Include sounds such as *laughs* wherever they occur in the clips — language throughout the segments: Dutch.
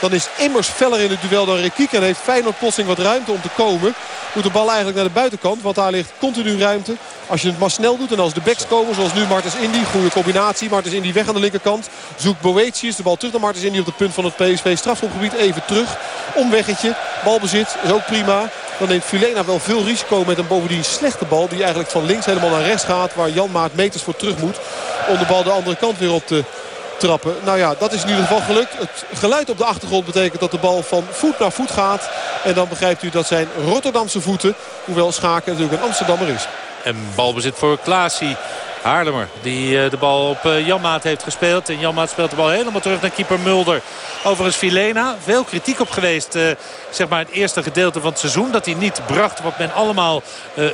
Dan is Immers feller in het duel dan Rekiek. En heeft Feyenoord plotseling wat ruimte om te komen. Moet de bal eigenlijk naar de buitenkant. Want daar ligt continu ruimte. Als je het maar snel doet en als de backs komen zoals nu Martens Indy. Goede combinatie. Martens Indy weg aan de linkerkant. Zoekt Boetius de bal terug naar Martens Indy op het punt van het PSV strafschopgebied. Even terug. Omweggetje. Balbezit is ook prima. Dan neemt Filena wel veel risico met een bovendien slechte bal. Die eigenlijk van links helemaal naar rechts gaat. Waar Jan Maat meters voor terug moet. Om de bal de andere kant weer op te trappen. Nou ja, dat is in ieder geval gelukt. Het geluid op de achtergrond betekent dat de bal van voet naar voet gaat. En dan begrijpt u dat zijn Rotterdamse voeten. Hoewel Schaken natuurlijk een Amsterdammer is. En balbezit voor Klaasie. Haarlemmer die eh, de bal op eh, Janmaat heeft gespeeld. En Janmaat speelt de bal helemaal terug naar keeper Mulder. Overigens Filena. Veel kritiek op geweest. Uh, zeg maar het eerste gedeelte van het seizoen. Dat hij niet bracht wat men allemaal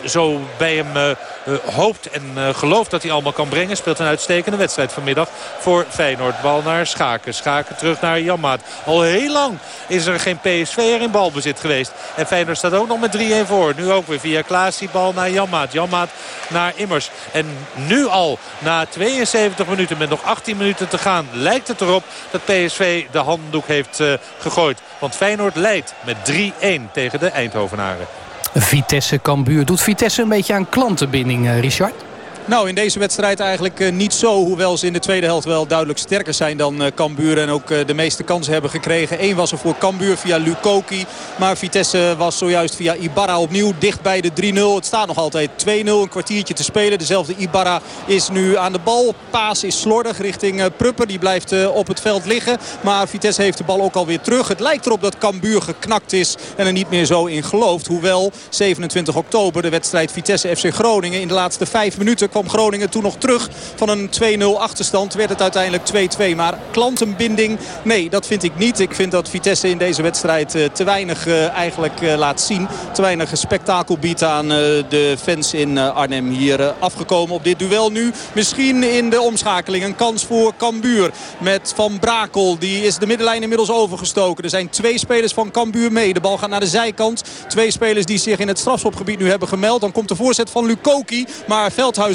zo bij hem hoopt en gelooft dat hij allemaal kan brengen. Speelt een uitstekende wedstrijd vanmiddag voor Feyenoord. Bal naar Schaken. Schaken terug naar Janmaat. Al heel lang is er geen PSV'er in balbezit geweest. En Feyenoord staat ook nog met 3-1 voor. Nu ook weer via Klaas die bal naar Janmaat. Janmaat naar Immers. En nu al na 72 minuten met nog 18 minuten te gaan lijkt het erop dat PSV de handdoek heeft uh, gegooid. Want Feyenoord leidt met 3-1 tegen de Eindhovenaren. Vitesse Cambuur. Doet Vitesse een beetje aan klantenbinding, uh, Richard? Nou, in deze wedstrijd eigenlijk uh, niet zo. Hoewel ze in de tweede helft wel duidelijk sterker zijn dan uh, Cambuur. En ook uh, de meeste kansen hebben gekregen. Eén was er voor Cambuur via Lukoki. Maar Vitesse was zojuist via Ibarra opnieuw dicht bij de 3-0. Het staat nog altijd 2-0. Een kwartiertje te spelen. Dezelfde Ibarra is nu aan de bal. Paas is slordig richting Prupper. Die blijft op het veld liggen. Maar Vitesse heeft de bal ook alweer terug. Het lijkt erop dat Cambuur geknakt is. En er niet meer zo in gelooft. Hoewel 27 oktober de wedstrijd Vitesse FC Groningen in de laatste vijf minuten kwam Groningen toen nog terug van een 2-0 achterstand. Werd het uiteindelijk 2-2. Maar klantenbinding, nee, dat vind ik niet. Ik vind dat Vitesse in deze wedstrijd uh, te weinig uh, eigenlijk uh, laat zien. Te weinig spektakel biedt aan de fans in Arnhem. Hier afgekomen op dit duel nu. Misschien in de omschakeling een kans voor Cambuur. Met Van Brakel. Die is de middenlijn inmiddels overgestoken. Er zijn twee spelers van Cambuur mee. De bal gaat naar de zijkant. Twee spelers die zich in het strafschopgebied nu hebben gemeld. Dan komt de voorzet van Lukoki. Maar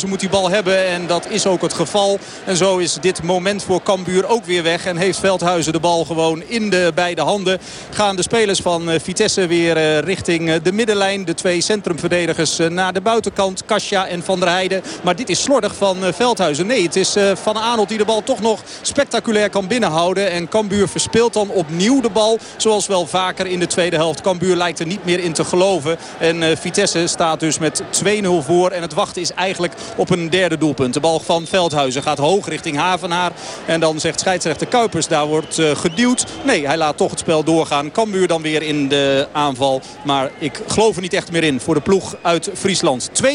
Moet die bal hebben. En dat is ook het geval. En zo is dit moment voor Cambuur ook weer weg. En heeft Veldhuizen de bal gewoon in de beide handen. Gaan de spelers van eh, Vitesse weer eh, richting eh, de middenlijn. De twee centrumverdedigers naar de buitenkant. Kasia en Van der Heijden. Maar dit is slordig van Veldhuizen. Nee, het is Van Aanholt die de bal toch nog spectaculair kan binnenhouden. En Cambuur verspeelt dan opnieuw de bal. Zoals wel vaker in de tweede helft. Cambuur lijkt er niet meer in te geloven. En Vitesse staat dus met 2-0 voor. En het wachten is eigenlijk op een derde doelpunt. De bal van Veldhuizen gaat hoog richting Havenaar. En dan zegt scheidsrechter Kuipers, daar wordt uh, geduwd. Nee, hij laat toch het spel doorgaan. Cambuur dan weer in de aanval. Maar ik geloof er niet echt meer in voor de ploeg uit Friesland. 2-0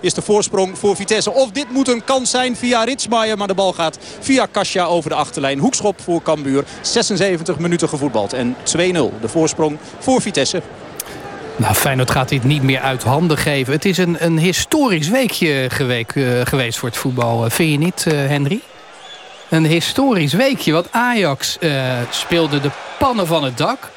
is de voorsprong voor Vitesse. Of dit moet een kans zijn via Ritsmaier. Maar de bal gaat via Kasia over de achterlijn. Hoekschop voor Cambuur. 76 minuten gevoetbald. En 2-0 de voorsprong voor Vitesse. Nou, Feyenoord gaat dit niet meer uit handen geven. Het is een, een historisch weekje uh, geweest voor het voetbal. Uh, vind je niet, uh, Henry? Een historisch weekje, want Ajax speelde de pannen van het dak.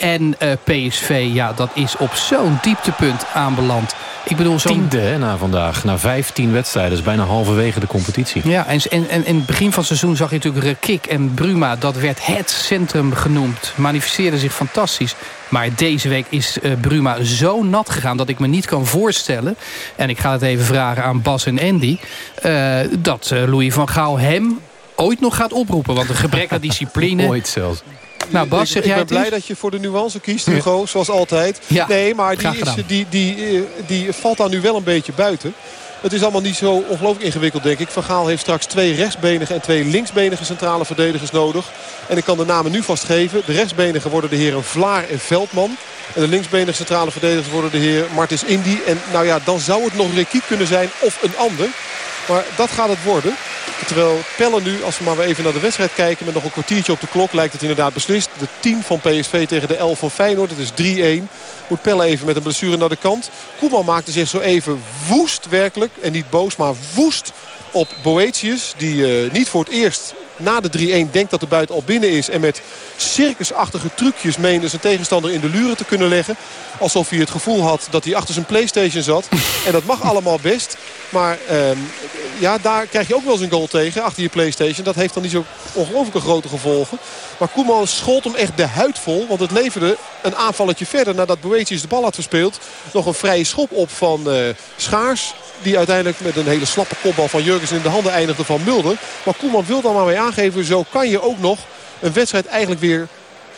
En PSV, ja, dat is op zo'n dieptepunt aanbeland. Ik bedoel, zo'n... Tiende hè, na vandaag, na 15 wedstrijden. is bijna halverwege de competitie. Ja, en, en, en in het begin van het seizoen zag je natuurlijk Rekik en Bruma. Dat werd het centrum genoemd. Manifesteerde zich fantastisch. Maar deze week is uh, Bruma zo nat gegaan dat ik me niet kan voorstellen... en ik ga het even vragen aan Bas en Andy... Uh, dat uh, Louis van Gaal hem ooit nog gaat oproepen. Want een gebrek aan *laughs* discipline... ooit zelfs. Nou Bas, zeg ik, jij ik ben blij dat je voor de nuance kiest, Hugo, zoals altijd. Ja, nee, maar die, is, die, die, die valt daar nu wel een beetje buiten. Het is allemaal niet zo ongelooflijk ingewikkeld, denk ik. Van Gaal heeft straks twee rechtsbenige en twee linksbenige centrale verdedigers nodig. En ik kan de namen nu vastgeven. De rechtsbenige worden de heren Vlaar en Veldman. En de linksbenige centrale verdedigers worden de heer Martins Indy. En nou ja, dan zou het nog Rekiek kunnen zijn of een ander. Maar dat gaat het worden. Terwijl Pelle nu, als we maar even naar de wedstrijd kijken... met nog een kwartiertje op de klok, lijkt het inderdaad beslist. De 10 van PSV tegen de 11 van Feyenoord. Het is 3-1. Moet Pelle even met een blessure naar de kant. Koeman maakte zich zo even woest werkelijk. En niet boos, maar woest op Boetius. Die uh, niet voor het eerst na de 3-1 denkt dat de buiten al binnen is. En met circusachtige trucjes meende zijn tegenstander in de luren te kunnen leggen. Alsof hij het gevoel had dat hij achter zijn Playstation zat. *laughs* En dat mag allemaal best. Maar ehm, ja, daar krijg je ook wel eens een goal tegen achter je Playstation. Dat heeft dan niet zo ongelooflijke grote gevolgen. Maar Koeman schoot hem echt de huid vol. Want het leverde een aanvalletje verder nadat Boetius de bal had verspeeld. Nog een vrije schop op van uh, Schaars. Die uiteindelijk met een hele slappe kopbal van Jurgens in de handen eindigde van Mulder. Maar Koeman wil dan maar mee aangeven. Zo kan je ook nog een wedstrijd eigenlijk weer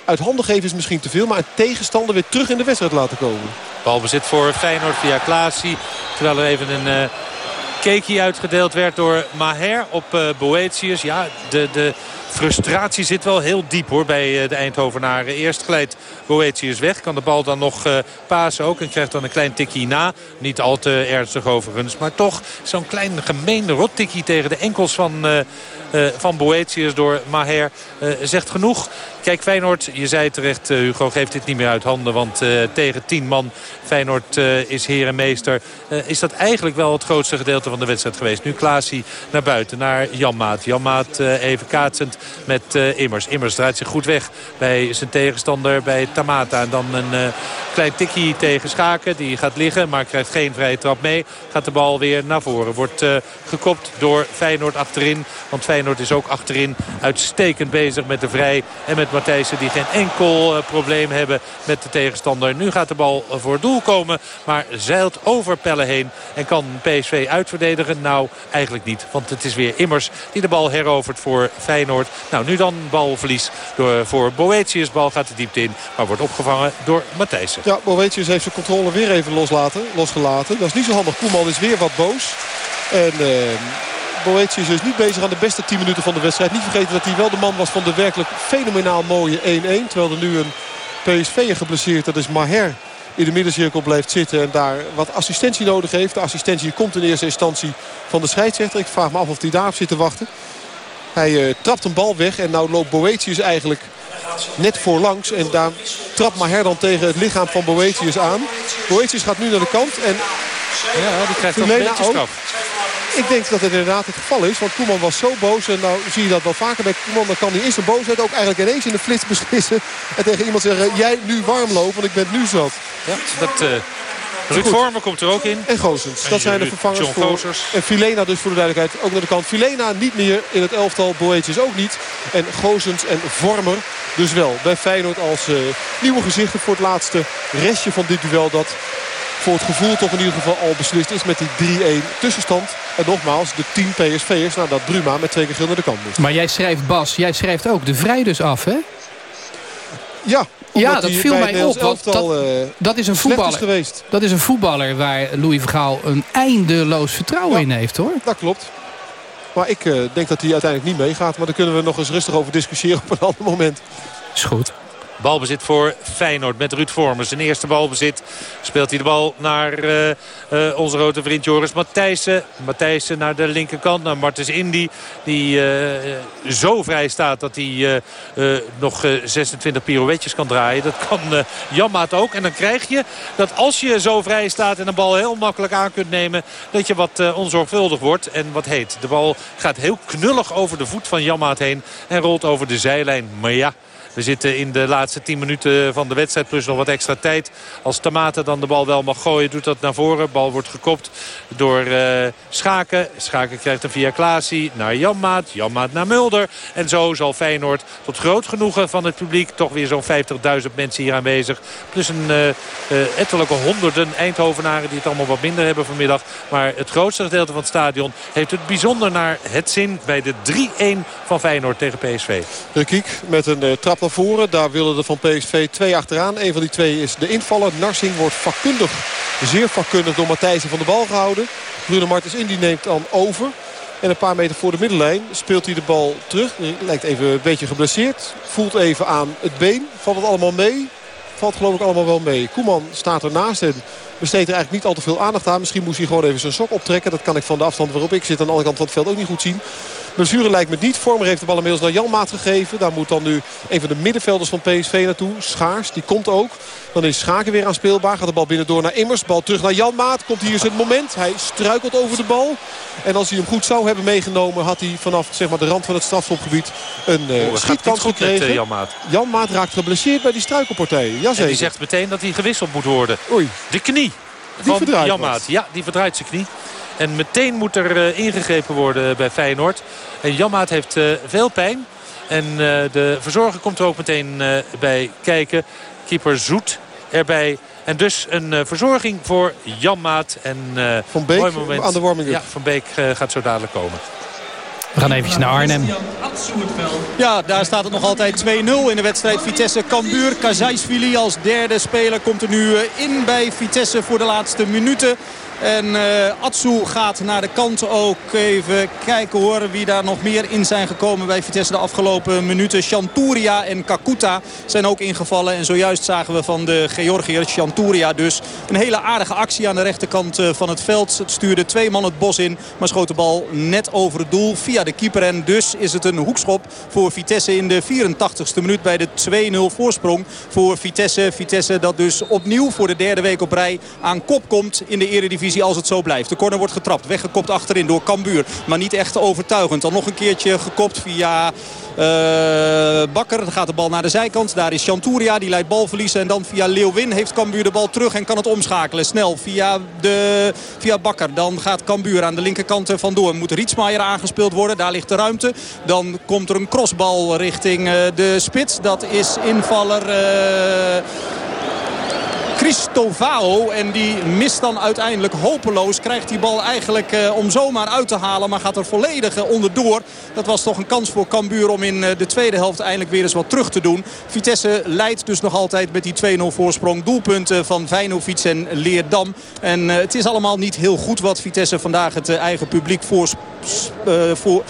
uit handen geven is misschien te veel. Maar een tegenstander weer terug in de wedstrijd laten komen. Balbezit voor Feyenoord via Klaasie. Terwijl er even een... Uh uitgedeeld werd door Maher op uh, Boetius. Ja, de, de frustratie zit wel heel diep hoor bij uh, de Eindhovenaren. Eerst glijdt Boetius weg. Kan de bal dan nog uh, pasen ook. En krijgt dan een klein tikkie na. Niet al te ernstig overigens. Maar toch zo'n klein gemeen rottikkie tegen de enkels van... Uh, van Boetius door Maher uh, zegt genoeg. Kijk, Feyenoord, je zei terecht, uh, Hugo geeft dit niet meer uit handen. Want tegen tien man, Feyenoord is heer en meester. is dat eigenlijk wel het grootste gedeelte van de wedstrijd geweest. Nu Klaasie naar buiten, naar Janmaat. Janmaat even kaatsend met Immers. Immers draait zich goed weg bij zijn tegenstander, bij Tamata. En dan een klein tikkie tegen Schaken. Die gaat liggen, maar krijgt geen vrije trap mee. Gaat de bal weer naar voren. Wordt gekopt door Feyenoord achterin. Want Feyenoord is ook achterin uitstekend bezig met de Vrij en met Matthijssen. Die geen enkel uh, probleem hebben met de tegenstander. Nu gaat de bal voor doel komen. Maar zeilt over Pelle heen. En kan PSV uitverdedigen? Nou, eigenlijk niet. Want het is weer Immers die de bal herovert voor Feyenoord. Nou, nu dan balverlies door, voor Boetius. Bal gaat de diepte in. Maar wordt opgevangen door Matthijssen. Ja, Boetius heeft zijn controle weer even loslaten, losgelaten. Dat is niet zo handig. Koeman is weer wat boos. En... Uh, Boetius is niet bezig aan de beste 10 minuten van de wedstrijd. Niet vergeten dat hij wel de man was van de werkelijk fenomenaal mooie 1-1. Terwijl er nu een PSV'er geblesseerd, dat is Maher, in de middencirkel blijft zitten. En daar wat assistentie nodig heeft. De assistentie komt in eerste instantie van de scheidsrechter. Ik vraag me af of hij daarop zit te wachten. Hij uh, trapt een bal weg en nou loopt Boetius eigenlijk net voorlangs. En daar trapt Maher dan tegen het lichaam van Boetius aan. Boetius gaat nu naar de kant en... Ja, die krijgt een beetje straf. Ik denk dat het inderdaad het geval is. Want Koeman was zo boos. En nou zie je dat wel vaker bij Koeman. Dan kan hij in zijn boosheid ook eigenlijk ineens in de flits beslissen. En tegen iemand zeggen, jij nu warm lopen, want ik ben nu zat. Ja, dat... Uh... Ruud Vormer komt er ook in. En Gozens. Dat zijn de vervangers voor. En Filena dus voor de duidelijkheid ook naar de kant. Filena niet meer in het elftal. Boetjes ook niet. En Gozens en Vormer dus wel. Bij Feyenoord als uh, nieuwe gezichten voor het laatste restje van dit duel. Dat voor het gevoel toch in ieder geval al beslist is met die 3-1 tussenstand. En nogmaals, de 10 PSV'ers nadat Bruma met twee keer geel naar de kant moest. Maar jij schrijft, Bas, jij schrijft ook de vrij dus af, hè? Ja, ja, dat viel mij op. Dat, uh, dat, is een voetballer, geweest. dat is een voetballer waar Louis Vergaal een eindeloos vertrouwen in heeft, hoor. Dat klopt. Maar ik uh, denk dat hij uiteindelijk niet meegaat. Maar daar kunnen we nog eens rustig over discussiëren op een *laughs* ander moment. Is goed. Balbezit voor Feyenoord met Ruud Vormers. Zijn eerste balbezit speelt hij de bal naar uh, uh, onze grote vriend Joris Matthijssen. Matthijssen naar de linkerkant, naar Martens Indy. Die uh, zo vrij staat dat hij nog 26 pirouetjes kan draaien. Dat kan Janmaat ook. En dan krijg je dat als je zo vrij staat en een bal heel makkelijk aan kunt nemen... dat je wat onzorgvuldig wordt en wat heet. De bal gaat heel knullig over de voet van Janmaat heen en rolt over de zijlijn. Maar ja... We zitten in de laatste 10 minuten van de wedstrijd. Plus nog wat extra tijd. Als Tamata dan de bal wel mag gooien, doet dat naar voren. Bal wordt gekopt door uh, Schaken. Schaken krijgt hem via Klaasie naar Janmaat. Janmaat naar Mulder. En zo zal Feyenoord tot groot genoegen van het publiek... toch weer zo'n 50.000 mensen hier aanwezig. Plus een uh, uh, ettelijke honderden Eindhovenaren die het allemaal wat minder hebben vanmiddag. Maar het grootste gedeelte van het stadion heeft het bijzonder naar het zin... bij de 3-1 van Feyenoord tegen PSV. De kiek met een trap Daar willen er van PSV twee achteraan. Een van die twee is de invaller. Narsing wordt vakkundig, zeer vakkundig door Matthijsen van de bal gehouden. Bruno Martens in die neemt dan over. En een paar meter voor de middenlijn speelt hij de bal terug. Lijkt even een beetje geblesseerd. Voelt even aan het been. Valt het allemaal mee? Valt geloof ik allemaal wel mee. Koeman staat ernaast en besteedt er eigenlijk niet al te veel aandacht aan. Misschien moest hij gewoon even zijn sok optrekken. Dat kan ik van de afstand waarop ik zit aan de andere kant van het veld ook niet goed zien. Blessure lijkt me niet. Vormer heeft de bal inmiddels naar Janmaat gegeven. Daar moet dan nu een van de middenvelders van PSV naartoe. Schaars, die komt ook. Dan is Schaken weer aan speelbaar. Gaat de bal binnen door naar Immers. Bal terug naar Janmaat. Komt hier zijn moment. Hij struikelt over de bal. En als hij hem goed zou hebben meegenomen... had hij vanaf zeg maar, de rand van het strafschopgebied een uh, schietkans gekregen. Met, uh, Janmaat. Janmaat raakt geblesseerd bij die struikelpartij. Jazeker. En die zegt meteen dat hij gewisseld moet worden. Oei. De knie die van Janmaat. Ja, die verdraait zijn knie. En meteen moet er uh, ingegrepen worden bij Feyenoord. En Janmaat heeft uh, veel pijn. En uh, de verzorger komt er ook meteen bij kijken. Keeper Zoet erbij. En dus een verzorging voor Janmaat. En, van Beek moment. aan de warming Ja, Van Beek gaat zo dadelijk komen. We gaan eventjes naar Arnhem. Ja, daar staat het nog altijd 2-0 in de wedstrijd Vitesse-Cambuur. Kazajsvili als derde speler komt er nu in bij Vitesse voor de laatste minuten. En uh, Atsu gaat naar de kant ook. Even kijken horen wie daar nog meer in zijn gekomen bij Vitesse de afgelopen minuten. Chanturia en Kakuta zijn ook ingevallen. En zojuist zagen we van de Georgiër Chanturia dus een hele aardige actie aan de rechterkant eh, van het veld. Het stuurde twee man het bos in, maar schoot de bal net over het doel via de keeper. En dus is het een hoekschop voor Vitesse in de 84ste minuut bij de 2-0 voorsprong voor Vitesse. Vitesse dat dus opnieuw voor de derde week op rij aan kop komt in de eredivisie als het zo blijft. De corner wordt getrapt. Weggekopt achterin door Cambuur. Maar niet echt overtuigend. Dan nog een keertje gekopt via... Uh, Bakker, dan gaat de bal naar de zijkant. Daar is Chanturia, die leidt balverliezen. En dan via Leeuwin heeft Cambuur de bal terug en kan het omschakelen. Snel via, de, via Bakker. Dan gaat Cambuur aan de linkerkant vandoor. Moet Rietsmaier aangespeeld worden. Daar ligt de ruimte. Dan komt er een crossbal richting uh, de spits. Dat is invaller... Uh, Christovao. En die mist dan uiteindelijk hopeloos. Krijgt die bal eigenlijk eh, om zomaar uit te halen. Maar gaat er volledig uh, onderdoor. Dat was toch een kans voor Cambuur om in uh, de tweede helft eindelijk weer eens wat terug te doen. Vitesse leidt dus nog altijd met die 2-0 voorsprong. Doelpunten van Vijnovic en Leerdam. En het is allemaal niet heel goed wat Vitesse vandaag het eigen publiek voor... voor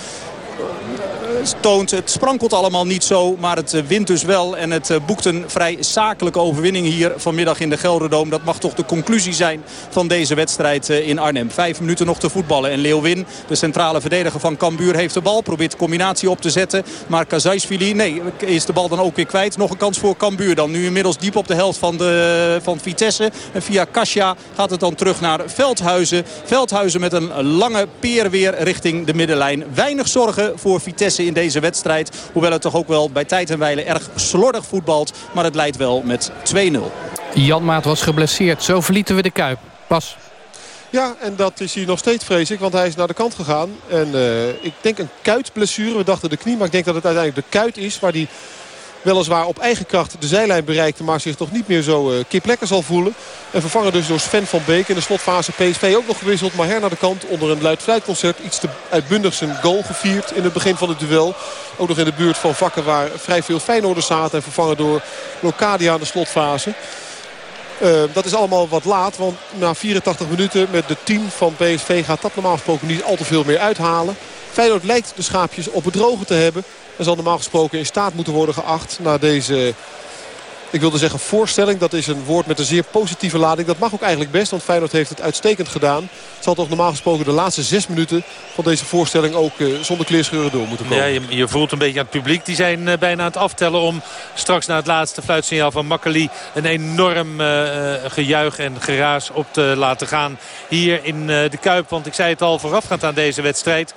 toont. Het sprankelt allemaal niet zo, maar het eh, wint dus wel. En het eh, boekt een vrij zakelijke overwinning hier vanmiddag in de Gelderdoom. Dat mag toch de conclusie zijn van deze wedstrijd eh, in Arnhem. Vijf minuten nog te voetballen. En Leeuwin, de centrale verdediger van Cambuur, heeft de bal. Probeert de combinatie op te zetten. Maar Kazajsvili, nee, is de bal dan ook weer kwijt. Nog een kans voor Cambuur dan. Nu inmiddels diep op de helft van, de, van Vitesse. En via Kasia gaat het dan terug naar Veldhuizen. Veldhuizen met een lange peer weer richting de middenlijn. Weinig zorgen voor Vitesse in deze wedstrijd. Hoewel het toch ook wel bij tijd en wijle erg slordig voetbalt. Maar het leidt wel met 2-0. Jan Maat was geblesseerd. Zo verlieten we de Kuip. Pas. Ja, en dat is hier nog steeds vrees ik, want hij is naar de kant gegaan. En uh, ik denk een kuitblessure. We dachten de knie, maar ik denk dat het uiteindelijk de kuit is... waar die weliswaar op eigen kracht de zijlijn bereikte... maar zich toch niet meer zo uh, kip lekker zal voelen. En vervangen dus door Sven van Beek. In de slotfase PSV ook nog gewisseld. Maar her naar de kant onder een luid fluitconcert. Iets te uitbundig zijn goal gevierd in het begin van het duel. Ook nog in de buurt van Vakken waar vrij veel Feyenoorders zaten. En vervangen door Locadia in de slotfase. Uh, dat is allemaal wat laat, want na 84 minuten met de team van PSV gaat dat normaal gesproken niet al te veel meer uithalen. Feyenoord lijkt de schaapjes op het droge te hebben. En zal normaal gesproken in staat moeten worden geacht na deze ik wilde zeggen voorstelling. Dat is een woord met een zeer positieve lading. Dat mag ook eigenlijk best, want Feyenoord heeft het uitstekend gedaan. Het zal toch normaal gesproken de laatste zes minuten van deze voorstelling ook uh, zonder kleerscheuren door moeten komen. Ja, je, je, voelt een beetje aan het publiek. Die zijn uh, bijna aan het aftellen om straks na het laatste fluitsignaal van Makkeli... een enorm uh, gejuich en geraas op te laten gaan hier in de Kuip. Want ik zei het al voorafgaand aan deze wedstrijd.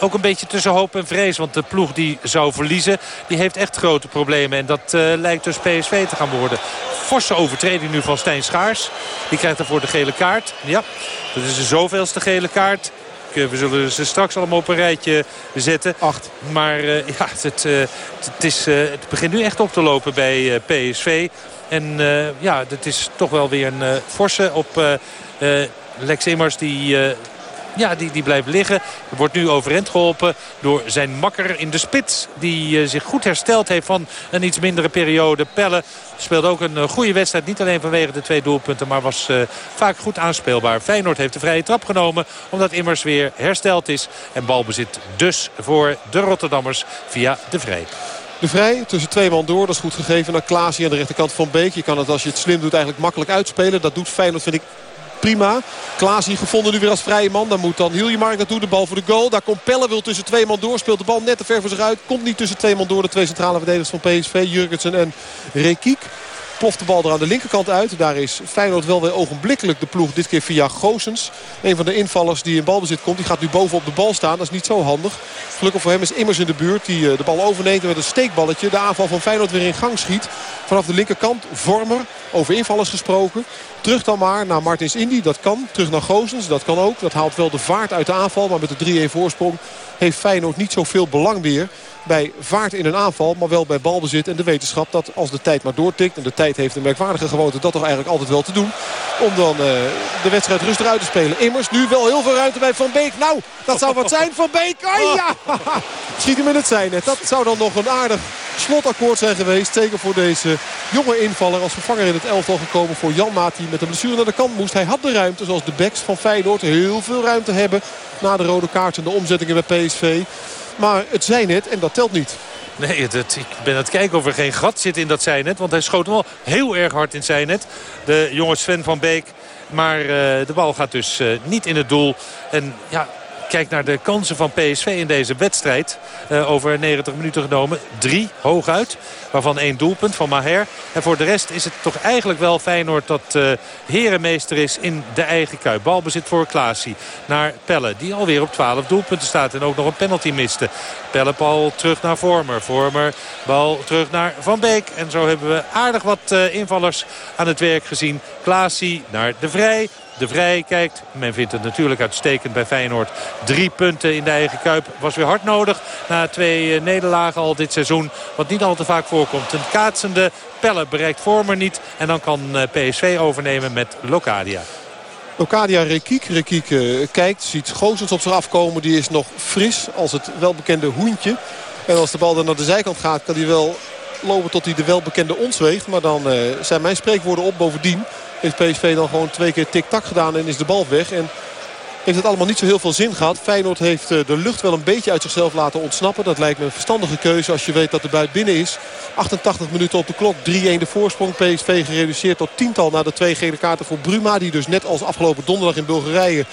ook een beetje tussen hoop en vrees. Want de ploeg die zou verliezen, die heeft echt grote problemen. En dat lijkt dus PSV PSV te gaan worden. Forse overtreding nu van Stijn Schaars. Die krijgt ervoor de gele kaart. Ja, dat is de zoveelste gele kaart. We zullen ze straks allemaal op een rijtje zetten. Acht. Maar uh, *laughs* ja, het, uh, het, is, uh, het begint nu echt op te lopen bij PSV. En ja, het is toch wel weer een forse op Lex Immers die ja, die, die blijft liggen. Wordt nu overeind geholpen door zijn makker in de spits. Die uh, zich goed hersteld heeft van een iets mindere periode. Pelle speelt ook een uh, goede wedstrijd. Niet alleen vanwege de twee doelpunten, maar was uh, vaak goed aanspeelbaar. Feyenoord heeft de vrije trap genomen omdat Immers weer hersteld is. En balbezit dus voor de Rotterdammers via de Vrij. De Vrij tussen twee man door. Dat is goed gegeven naar Klaasie aan de rechterkant van Beek. Je kan het als je het slim doet eigenlijk makkelijk uitspelen. Dat doet Feyenoord vind ik prima. Klaas hier gevonden nu weer als vrije man. Dan moet dan Hiljemark naartoe. De bal voor de goal. Daar komt Pelle. Wil tussen twee man door. Speelt de bal net te ver voor zich uit. Komt niet tussen twee man door. De twee centrale verdedigers van PSV. Jurgensen en Rekiek ploft de bal er aan de linkerkant uit. Daar is Feyenoord wel weer ogenblikkelijk de ploeg. Dit keer via Goosens. Een van de invallers die in balbezit komt. Die gaat nu boven op de bal staan. Dat is niet zo handig. Gelukkig voor hem is Immers in de buurt. Die eh, de bal overneemt en met een steekballetje de aanval van Feyenoord weer in gang schiet. Vanaf de linkerkant Vormer. Over invallers gesproken. Terug dan maar naar Martins Indy. Dat kan. Terug naar Goosens. Dat kan ook. Dat haalt wel de vaart uit de aanval. Maar met de 3-1 voorsprong heeft Feyenoord niet zoveel belang meer bij vaart in een aanval. Maar wel bij balbezit en de wetenschap dat als de tijd maar doortikt. En de tijd heeft een merkwaardige gewoonte dat toch eigenlijk altijd wel te doen. Om dan uh, de wedstrijd rustig uit te spelen. Immers nu wel heel veel ruimte bij Van Beek. Nou, dat zou wat zijn. Van Beek. Oh, ja. *laughs* Schiet hem in het zijn. Dat zou dan nog een aardig slotakkoord zijn geweest. Zeker voor deze jonge invaller. Als vervanger in het elftal gekomen voor Jan Maat. Die met de blessure naar de kant moest. Hij had de ruimte zoals de backs van Feyenoord heel veel ruimte hebben. Na de rode kaart en de omzettingen bij PSV. Maar het zijn net en dat telt niet. Nee, ik ben aan het kijken of er geen gat zit in dat zijnet. Want hij schoot wel heel erg hard in zijnet. De jonge Sven van Beek. Maar uh, de bal gaat dus uh, niet in het doel. En ja, kijk naar de kansen van PSV in deze wedstrijd. Uh, over 90 minuten genomen. Drie hooguit. Waarvan één doelpunt van Maher. En voor de rest is het toch eigenlijk wel Feyenoord dat uh, herenmeester is in de eigen kuip. Balbezit voor Klaasie naar Pelle. Die alweer op 12 doelpunten staat. En ook nog een penalty miste. Pelle bal terug naar Vormer. Vormer bal terug naar Van Beek. En zo hebben we aardig wat uh, invallers aan het werk gezien. Klaasie naar De Vrij. De Vrij kijkt. Men vindt het natuurlijk uitstekend bij Feyenoord. Drie punten in de eigen Kuip was weer hard nodig. Na twee nederlagen al dit seizoen. Wat niet al te vaak voorkomt. Een kaatsende Pelle bereikt Vormer niet. En dan kan PSV overnemen met Locadia. Locadia Rekiek. Rekiek uh, kijkt, ziet Goosens op zich afkomen. Die is nog fris als het welbekende hoentje. En als de bal dan naar de zijkant gaat, kan hij wel lopen tot hij de welbekende ons weegt. Maar dan zijn mijn spreekwoorden op. Bovendien heeft PSV dan gewoon twee keer tik-tak gedaan en is de bal weg. En heeft het allemaal niet zo heel veel zin gehad. Feyenoord heeft de lucht wel een beetje uit zichzelf laten ontsnappen. Dat lijkt me een verstandige keuze als je weet dat de buit binnen is. 88 minuten op de klok. 3-1 de voorsprong. PSV gereduceerd tot tiental na de twee gele kaarten voor Bruma. Die dus net als afgelopen donderdag in Bulgarije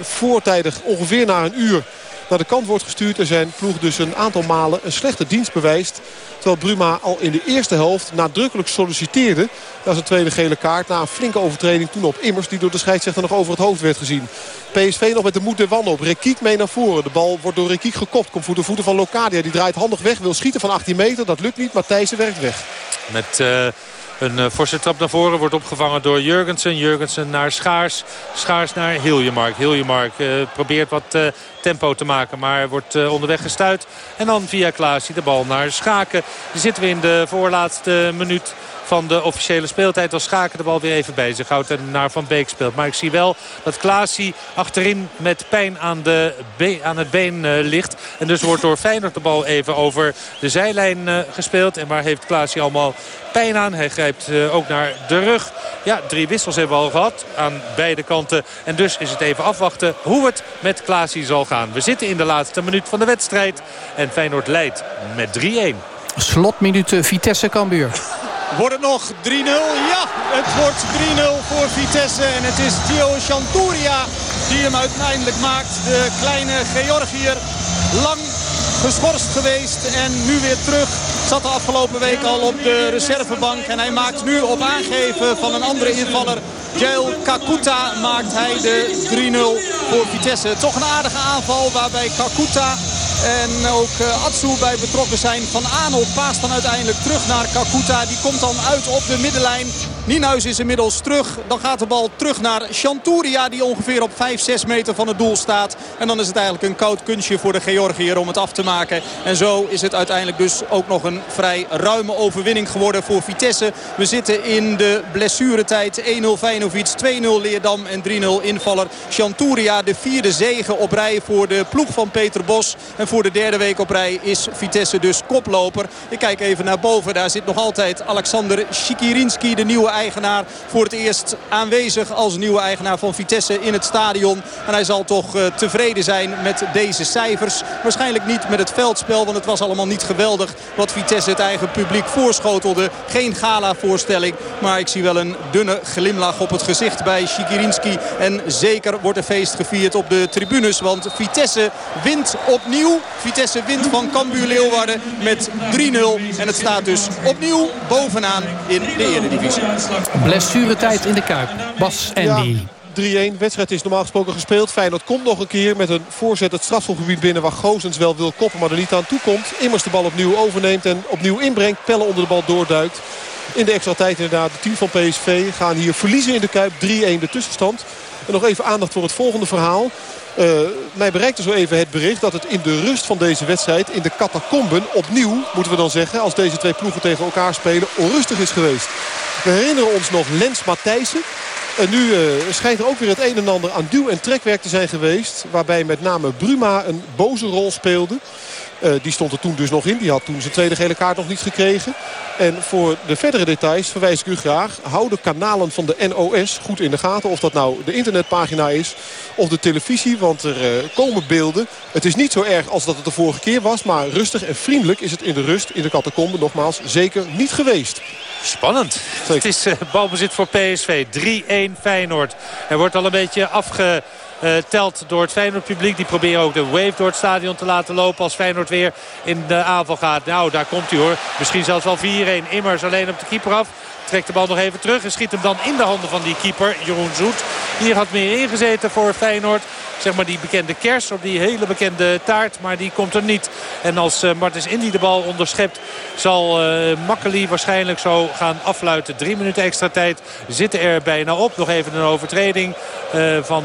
voortijdig ongeveer na een uur naar de kant wordt gestuurd. Er zijn ploeg dus een aantal malen een slechte dienst bewijst. Terwijl Bruma al in de eerste helft nadrukkelijk solliciteerde. Dat is een tweede gele kaart na een flinke overtreding toen op Immers. Die door de scheidsrechter nog over het hoofd werd gezien. PSV nog met de moed de wan op. Rekiek mee naar voren. De bal wordt door Rekiek gekopt. Komt voor de voeten van Locadia. Die draait handig weg. Wil schieten van 18 meter. Dat lukt niet. Matthijsen werkt weg. Met... Uh... Een uh, forse trap naar voren wordt opgevangen door Jurgensen. Jurgensen naar Schaars. Schaars naar Hiljemark. Hiljemark uh, probeert wat uh, tempo te maken. Maar wordt onderweg gestuit. En dan via Klaasie de bal naar Schaken. Dan zitten we in de voorlaatste minuut van de officiële speeltijd. Als Schaken de bal weer even bij zich houdt en naar Van Beek speelt. Maar ik zie wel dat Klaasie achterin met pijn aan, de aan het been uh, ligt. En dus wordt door Feyenoord de bal even over de zijlijn uh, gespeeld. En waar heeft Klaasie allemaal pijn aan? Hij grijpt uh, ook naar de rug. Ja, drie wissels hebben we al gehad aan beide kanten. En dus is het even afwachten hoe het met Klaasie zal gaan. We zitten in de laatste minuut van de wedstrijd. En Feyenoord leidt met 3-1. Slotminuten Vitesse Cambuur. Wordt het nog 3-0? Ja, het wordt 3-0 voor Vitesse. En het is Gio Chanturia die hem uiteindelijk maakt. De kleine Georgiër. Lang geschorst geweest en nu weer terug. Zat de afgelopen week al op de reservebank. En hij maakt nu op aangeven van een andere invaller. Jail Kakuta maakt hij de 3-0 voor Vitesse. Toch een aardige aanval waarbij Kakuta en ook uh, Atsu bij betrokken zijn. Van Arnold paast dan uiteindelijk terug naar Kakuta. Die komt dan uit op de middenlijn. Nienhuis is inmiddels terug. Dan gaat de bal terug naar Chanturia die ongeveer op 5, 6 meter van het doel staat. En dan is het eigenlijk een koud kunstje voor de Georgiër om het af te maken. En zo is het uiteindelijk dus ook nog een vrij ruime overwinning geworden voor Vitesse. We zitten in de blessuretijd. 1-0 Feyenoord, 2-0 Leerdam en 3-0 invaller Chanturia. De vierde zegen op rij voor de ploeg van Peter Bos. En voor de derde week op rij is Vitesse dus koploper. Ik kijk even naar boven. Daar zit nog altijd Alexander Shikirinski, de nieuwe eigenaar. Voor het eerst aanwezig als nieuwe eigenaar van Vitesse in het stadion. En hij zal toch uh, tevreden zijn met deze cijfers. Waarschijnlijk niet met het veldspel, want het was allemaal niet geweldig wat Vitesse het eigen publiek voorschotelde. Geen gala-voorstelling, maar ik zie wel een dunne glimlach op het gezicht bij Shikirinski. En zeker wordt er feest gevierd op de tribunes, want Vitesse wint opnieuw. Vitesse wint van Cambuur Leeuwarden met 3-0. En het staat dus opnieuw bovenaan in de Eredivisie. Blessuretijd in de Kuip. Bas Andy. Ja. 3-1. Wedstrijd is normaal gesproken gespeeld. Feyenoord komt nog een keer met een voorzet het strafschopgebied binnen... waar Gozens wel wil koppen, maar er niet aan toe komt. Immers de bal opnieuw overneemt en opnieuw inbrengt. Pellen onder de bal doorduikt. In de extra tijd inderdaad. De team van PSV gaan hier verliezen in de Kuip. 3-1 de tussenstand. En nog even aandacht voor het volgende verhaal. Uh, mij bereikte zo even het bericht dat het in de rust van deze wedstrijd... in de catacomben opnieuw, moeten we dan zeggen... als deze twee ploegen tegen elkaar spelen, onrustig is geweest. We herinneren ons nog Lens Matthijssen. En nu uh, schijnt er ook weer het een en ander aan duw- en trekwerk te zijn geweest. Waarbij met name Bruma een boze rol speelde. Uh, die stond er toen dus nog in. Die had toen zijn tweede gele kaart nog niet gekregen. En voor de verdere details verwijs ik u graag. Hou de kanalen van de NOS goed in de gaten. Of dat nou de internetpagina is of de televisie. Want er uh, komen beelden. Het is niet zo erg als dat het de vorige keer was. Maar rustig en vriendelijk is het in de rust in de catacombe nogmaals zeker niet geweest. Spannend. Zeker. Het is uh, balbezit voor PSV. 3-1 Feyenoord. Er wordt al een beetje afge... Uh, telt door het Feyenoord publiek. Die proberen ook de wave door het stadion te laten lopen als Feyenoord weer in de aanval gaat. Nou, daar komt hij hoor. Misschien zelfs wel 4-1. Immers alleen op de keeper af. Trekt de bal nog even terug en schiet hem dan in de handen van die keeper, Jeroen Zoet. Hier had meer ingezeten voor Feyenoord. Zeg maar die bekende kers op die hele bekende taart. Maar die komt er niet. En als uh, Martens Indy de bal onderschept... zal uh, Makkeli waarschijnlijk zo gaan afluiten. Drie minuten extra tijd zitten er bijna op. Nog even een overtreding uh, van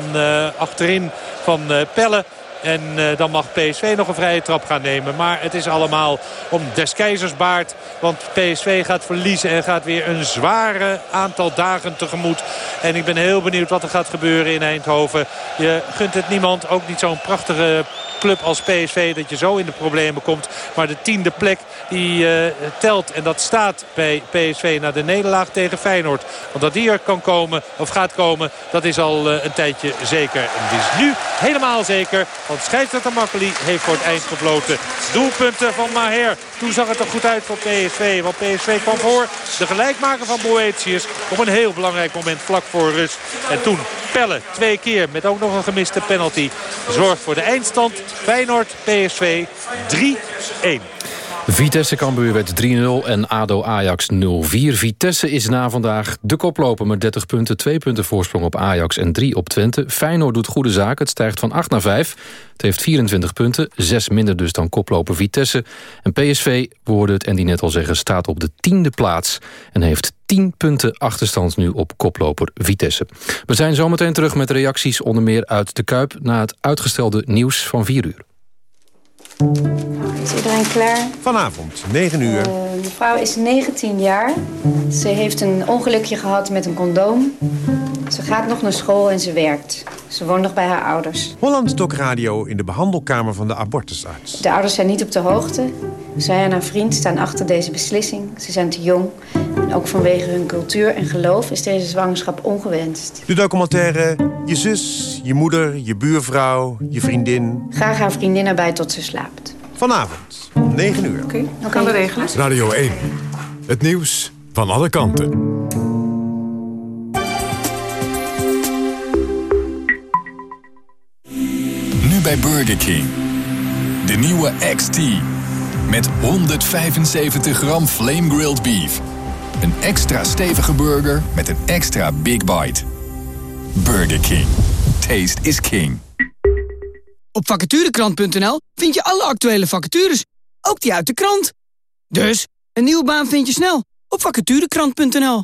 achterin van Pelle. En uh, dan mag PSV nog een vrije trap gaan nemen. Maar het is allemaal om des keizers baard. Want PSV gaat verliezen en gaat weer een zware aantal dagen tegemoet. En ik ben heel benieuwd wat er gaat gebeuren in Eindhoven. Je gunt het niemand. Ook niet zo'n prachtige club als PSV dat je zo in de problemen komt. Maar de tiende plek die uh, telt en dat staat bij PSV na de nederlaag tegen Feyenoord. Want dat die er kan komen of gaat komen, dat is al uh, een tijdje zeker. En het is nu helemaal zeker. Want scheidsrechter Makkeli heeft voor het eind gefloten. Doelpunten van Maher. Toen zag het er goed uit voor PSV. Want PSV kwam voor de gelijkmaker van Boetius op een heel belangrijk moment vlak voor rust. En toen Pelle twee keer met ook nog een gemiste penalty. Zorgt voor de eindstand. Feyenoord PSV 3-1. Vitesse Cambuur werd 3-0 en ADO Ajax 0-4. Vitesse is na vandaag de koploper met 30 punten. 2 punten voorsprong op Ajax en 3 op Twente. Feyenoord doet goede zaken. Het stijgt van 8 naar 5. Het heeft 24 punten. 6 minder dus dan koploper Vitesse. En PSV, we het Andy net al zeggen, staat op de tiende plaats. En heeft 10 punten achterstand nu op koploper Vitesse. We zijn zometeen terug met reacties onder meer uit de Kuip... na het uitgestelde nieuws van 4 uur. Is iedereen klaar? Vanavond, 9 uur. Uh, mevrouw is 19 jaar. Ze heeft een ongelukje gehad met een condoom. Ze gaat nog naar school en ze werkt. Ze woont nog bij haar ouders. Holland Dok Radio in de behandelkamer van de abortusarts. De ouders zijn niet op de hoogte. Zij en haar vriend staan achter deze beslissing. Ze zijn te jong. En ook vanwege hun cultuur en geloof is deze zwangerschap ongewenst. De documentaire Je zus, je moeder, je buurvrouw, je vriendin. Graag haar vriendin erbij tot ze slaapt. Vanavond, om 9 uur. Oké, okay, gaan we regelen. Radio 1. Het nieuws van alle kanten. Bij Burger King. De nieuwe XT. Met 175 gram flame grilled beef. Een extra stevige burger met een extra big bite. Burger King. Taste is king. Op vacaturekrant.nl vind je alle actuele vacatures. Ook die uit de krant. Dus, een nieuwe baan vind je snel op vacaturekrant.nl.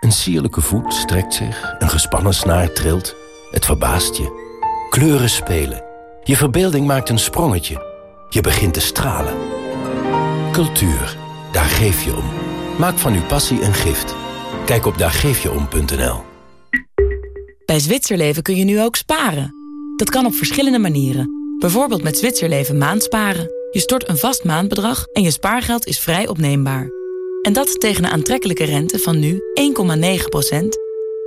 Een sierlijke voet strekt zich, een gespannen snaar trilt. Het verbaast je. Kleuren spelen. Je verbeelding maakt een sprongetje. Je begint te stralen. Cultuur, daar geef je om. Maak van uw passie een gift. Kijk op daargeefjeom.nl Bij Zwitserleven kun je nu ook sparen. Dat kan op verschillende manieren. Bijvoorbeeld met Zwitserleven maandsparen. Je stort een vast maandbedrag en je spaargeld is vrij opneembaar. En dat tegen een aantrekkelijke rente van nu 1,9%.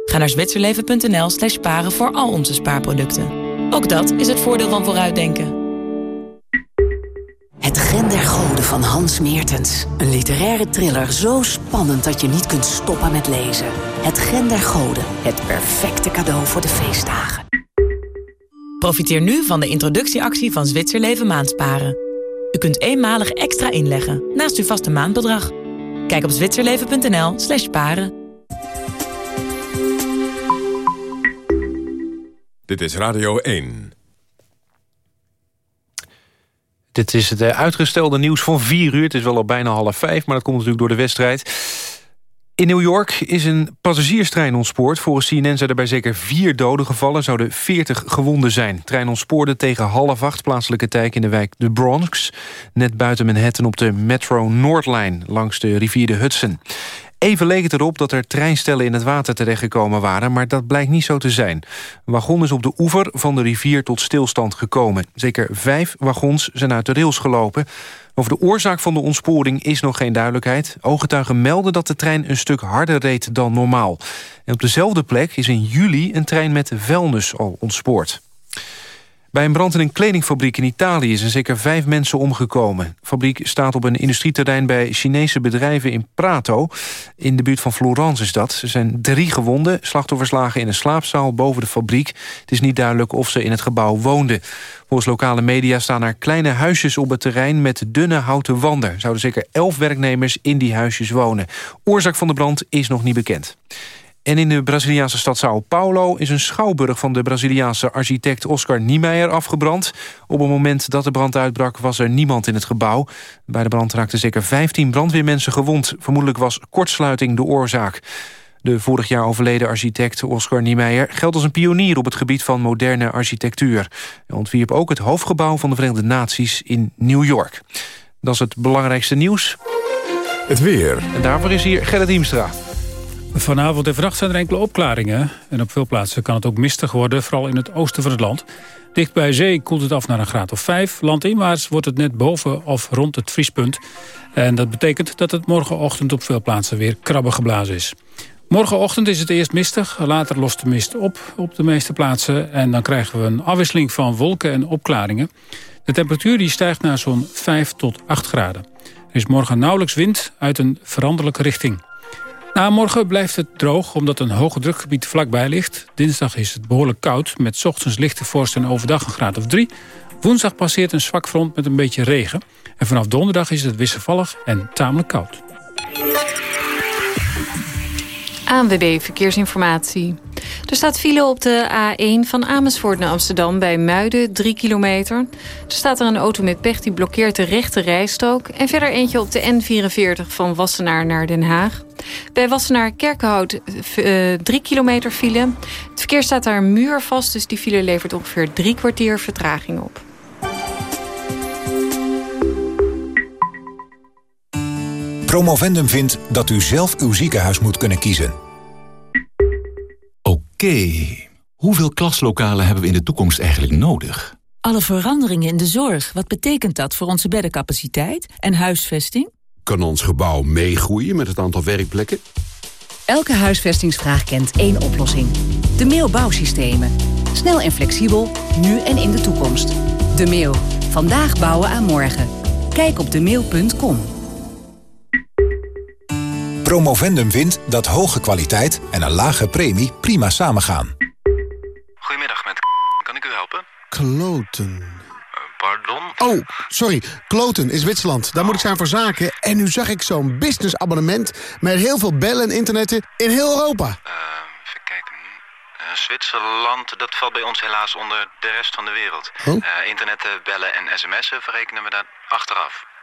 Ga naar zwitserleven.nl slash sparen voor al onze spaarproducten. Ook dat is het voordeel van vooruitdenken. Het Gen der Goden van Hans Meertens. Een literaire thriller zo spannend dat je niet kunt stoppen met lezen. Het Gen der Goden. Het perfecte cadeau voor de feestdagen. Profiteer nu van de introductieactie van Zwitserleven Maandsparen. U kunt eenmalig extra inleggen naast uw vaste maandbedrag. Kijk op zwitserleven.nl slash paren. Dit is Radio 1. Dit is het eh, uitgestelde nieuws van 4 uur. Het is wel al bijna half vijf, maar dat komt natuurlijk door de wedstrijd. In New York is een passagierstrein ontspoord. Volgens CNN zijn er bij zeker vier doden gevallen. Zouden 40 gewonden zijn. De trein ontspoorde tegen half acht plaatselijke tijd in de wijk de Bronx. Net buiten Manhattan op de Metro Noordlijn langs de rivier de Hudson. Even leek het erop dat er treinstellen in het water terechtgekomen waren... maar dat blijkt niet zo te zijn. Een wagon is op de oever van de rivier tot stilstand gekomen. Zeker vijf wagons zijn uit de rails gelopen. Over de oorzaak van de ontsporing is nog geen duidelijkheid. Ooggetuigen melden dat de trein een stuk harder reed dan normaal. En op dezelfde plek is in juli een trein met vuilnis al ontspoord. Bij een brand in een kledingfabriek in Italië zijn zeker vijf mensen omgekomen. De fabriek staat op een industrieterrein bij Chinese bedrijven in Prato. In de buurt van Florence is dat. Er zijn drie gewonden, slachtoffers lagen in een slaapzaal boven de fabriek. Het is niet duidelijk of ze in het gebouw woonden. Volgens lokale media staan er kleine huisjes op het terrein met dunne houten wanden. Zouden zeker elf werknemers in die huisjes wonen. Oorzaak van de brand is nog niet bekend. En in de Braziliaanse stad Sao Paulo is een schouwburg van de Braziliaanse architect Oscar Niemeyer afgebrand. Op het moment dat de brand uitbrak was er niemand in het gebouw. Bij de brand raakten zeker 15 brandweermensen gewond. Vermoedelijk was kortsluiting de oorzaak. De vorig jaar overleden architect Oscar Niemeyer geldt als een pionier op het gebied van moderne architectuur. Hij ontwierp ook het hoofdgebouw van de Verenigde Naties in New York. Dat is het belangrijkste nieuws. Het weer. En daarvoor is hier Gerrit Hiemstra. Vanavond en vannacht zijn er enkele opklaringen. En op veel plaatsen kan het ook mistig worden, vooral in het oosten van het land. Dicht bij zee koelt het af naar een graad of 5. Landinwaarts wordt het net boven of rond het vriespunt. En dat betekent dat het morgenochtend op veel plaatsen weer krabben geblazen is. Morgenochtend is het eerst mistig, later lost de mist op op de meeste plaatsen... en dan krijgen we een afwisseling van wolken en opklaringen. De temperatuur die stijgt naar zo'n 5 tot 8 graden. Er is morgen nauwelijks wind uit een veranderlijke richting. Na morgen blijft het droog omdat een hoge drukgebied vlakbij ligt. Dinsdag is het behoorlijk koud met ochtends lichte vorst en overdag een graad of 3. Woensdag passeert een zwak front met een beetje regen. En vanaf donderdag is het wisselvallig en tamelijk koud. ANWB Verkeersinformatie. Er staat file op de A1 van Amersfoort naar Amsterdam bij Muiden, 3 kilometer. Er staat er een auto met pech die blokkeert de rechte rijstrook. En verder eentje op de N44 van Wassenaar naar Den Haag. Bij Wassenaar Kerkenhout 3 uh, kilometer file. Het verkeer staat daar muur vast, dus die file levert ongeveer drie kwartier vertraging op. Promovendum vindt dat u zelf uw ziekenhuis moet kunnen kiezen. Oké, hoeveel klaslokalen hebben we in de toekomst eigenlijk nodig? Alle veranderingen in de zorg, wat betekent dat voor onze beddencapaciteit en huisvesting? Kan ons gebouw meegroeien met het aantal werkplekken? Elke huisvestingsvraag kent één oplossing. De Mail Bouwsystemen. Snel en flexibel, nu en in de toekomst. De Mail. Vandaag bouwen aan morgen. Kijk op mail.com. Promovendum vindt dat hoge kwaliteit en een lage premie prima samengaan. Goedemiddag, met kan ik u helpen? Kloten. Uh, pardon? Oh, sorry. Kloten is Zwitserland. Daar moet ik zijn voor zaken. En nu zag ik zo'n businessabonnement met heel veel bellen en internetten in heel Europa. Uh, even kijken. Uh, Zwitserland, dat valt bij ons helaas onder de rest van de wereld. Oh. Eh, internetten, bellen en sms'en verrekenen we daar achteraf.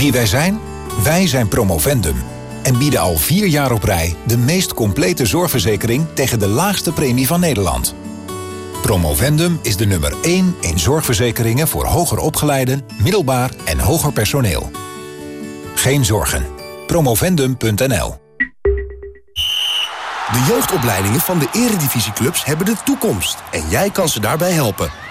Wie wij zijn? Wij zijn Promovendum. En bieden al vier jaar op rij de meest complete zorgverzekering tegen de laagste premie van Nederland. Promovendum is de nummer 1 in zorgverzekeringen voor hoger opgeleiden, middelbaar en hoger personeel. Geen zorgen. Promovendum.nl De jeugdopleidingen van de eredivisieclubs hebben de toekomst. En jij kan ze daarbij helpen.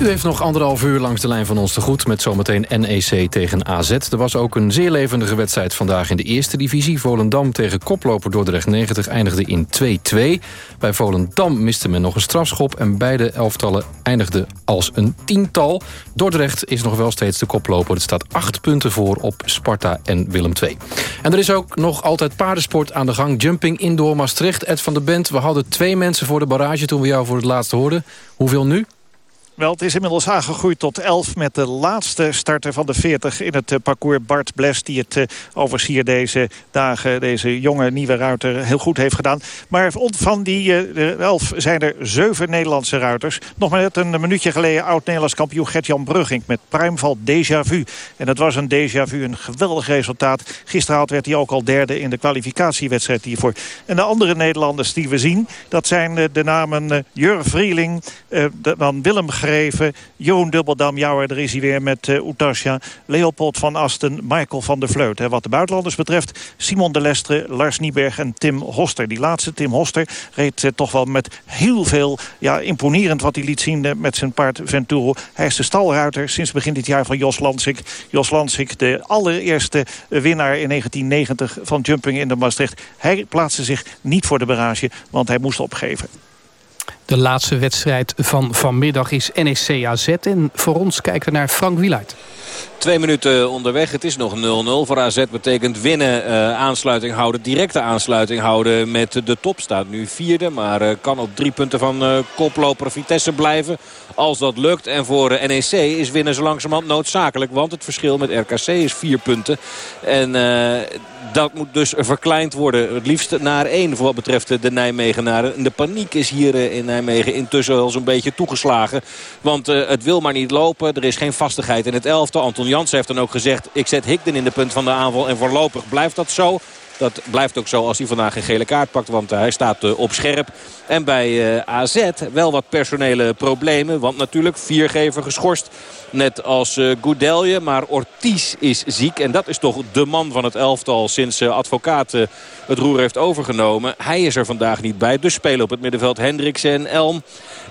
U heeft nog anderhalf uur langs de lijn van ons te goed... met zometeen NEC tegen AZ. Er was ook een zeer levendige wedstrijd vandaag in de eerste divisie. Volendam tegen koploper Dordrecht 90 eindigde in 2-2. Bij Volendam miste men nog een strafschop... en beide elftallen eindigden als een tiental. Dordrecht is nog wel steeds de koploper. Het staat acht punten voor op Sparta en Willem II. En er is ook nog altijd paardensport aan de gang. Jumping Indoor Maastricht. Ed van de Bent, we hadden twee mensen voor de barrage... toen we jou voor het laatst hoorden. Hoeveel nu? Wel, het is inmiddels aangegroeid tot 11 met de laatste starter van de 40 in het eh, parcours. Bart Bles, die het overigens hier deze dagen, deze jonge nieuwe ruiter, heel goed heeft gedaan. Maar van die uh, 11 zijn er 7 Nederlandse ruiters. Nog maar net een minuutje geleden oud-Nederlands kampioen Gert-Jan Brugging met pruimval déjà vu. En dat was een déjà vu, een geweldig resultaat. Gisteravond werd hij ook al derde in de kwalificatiewedstrijd hiervoor. En de andere Nederlanders die we zien, dat zijn de namen Jur Vrieling, dan Willem Greven, Jeroen Dubbeldam, jouwer, daar is hij weer met uh, Utasja, Leopold van Asten, Michael van der Vleut. Hè. Wat de buitenlanders betreft, Simon de Lestre, Lars Nieberg en Tim Hoster. Die laatste, Tim Hoster, reed uh, toch wel met heel veel, ja, imponerend wat hij liet zien uh, met zijn paard Venturo. Hij is de stalruiter sinds begin dit jaar van Jos Lansik. Jos Lansik, de allereerste winnaar in 1990 van Jumping in de Maastricht. Hij plaatste zich niet voor de barrage, want hij moest opgeven. De laatste wedstrijd van vanmiddag is NEC AZ. En voor ons kijken we naar Frank Wieluid. Twee minuten onderweg. Het is nog 0-0. Voor AZ betekent winnen, uh, aansluiting houden, directe aansluiting houden met de top. Staat nu vierde, maar uh, kan op drie punten van uh, koploper Vitesse blijven. Als dat lukt. En voor NEC is winnen zo langzamerhand noodzakelijk. Want het verschil met RKC is vier punten. En dat moet dus verkleind worden. Het liefst naar één voor wat betreft de Nijmegenaren. De paniek is hier in Nijmegen intussen al zo'n beetje toegeslagen. Want het wil maar niet lopen. Er is geen vastigheid in het elftal. Anton Jansen heeft dan ook gezegd... ik zet Higden in de punt van de aanval en voorlopig blijft dat zo. Dat blijft ook zo als hij vandaag een gele kaart pakt. Want hij staat uh, op scherp. En bij uh, AZ wel wat personele problemen. Want natuurlijk viergever geschorst. Net als uh, Goudelje. Maar Ortiz is ziek. En dat is toch de man van het elftal sinds advocaat het roer heeft overgenomen. Hij is er vandaag niet bij. Dus spelen op het middenveld Hendriksen en Elm.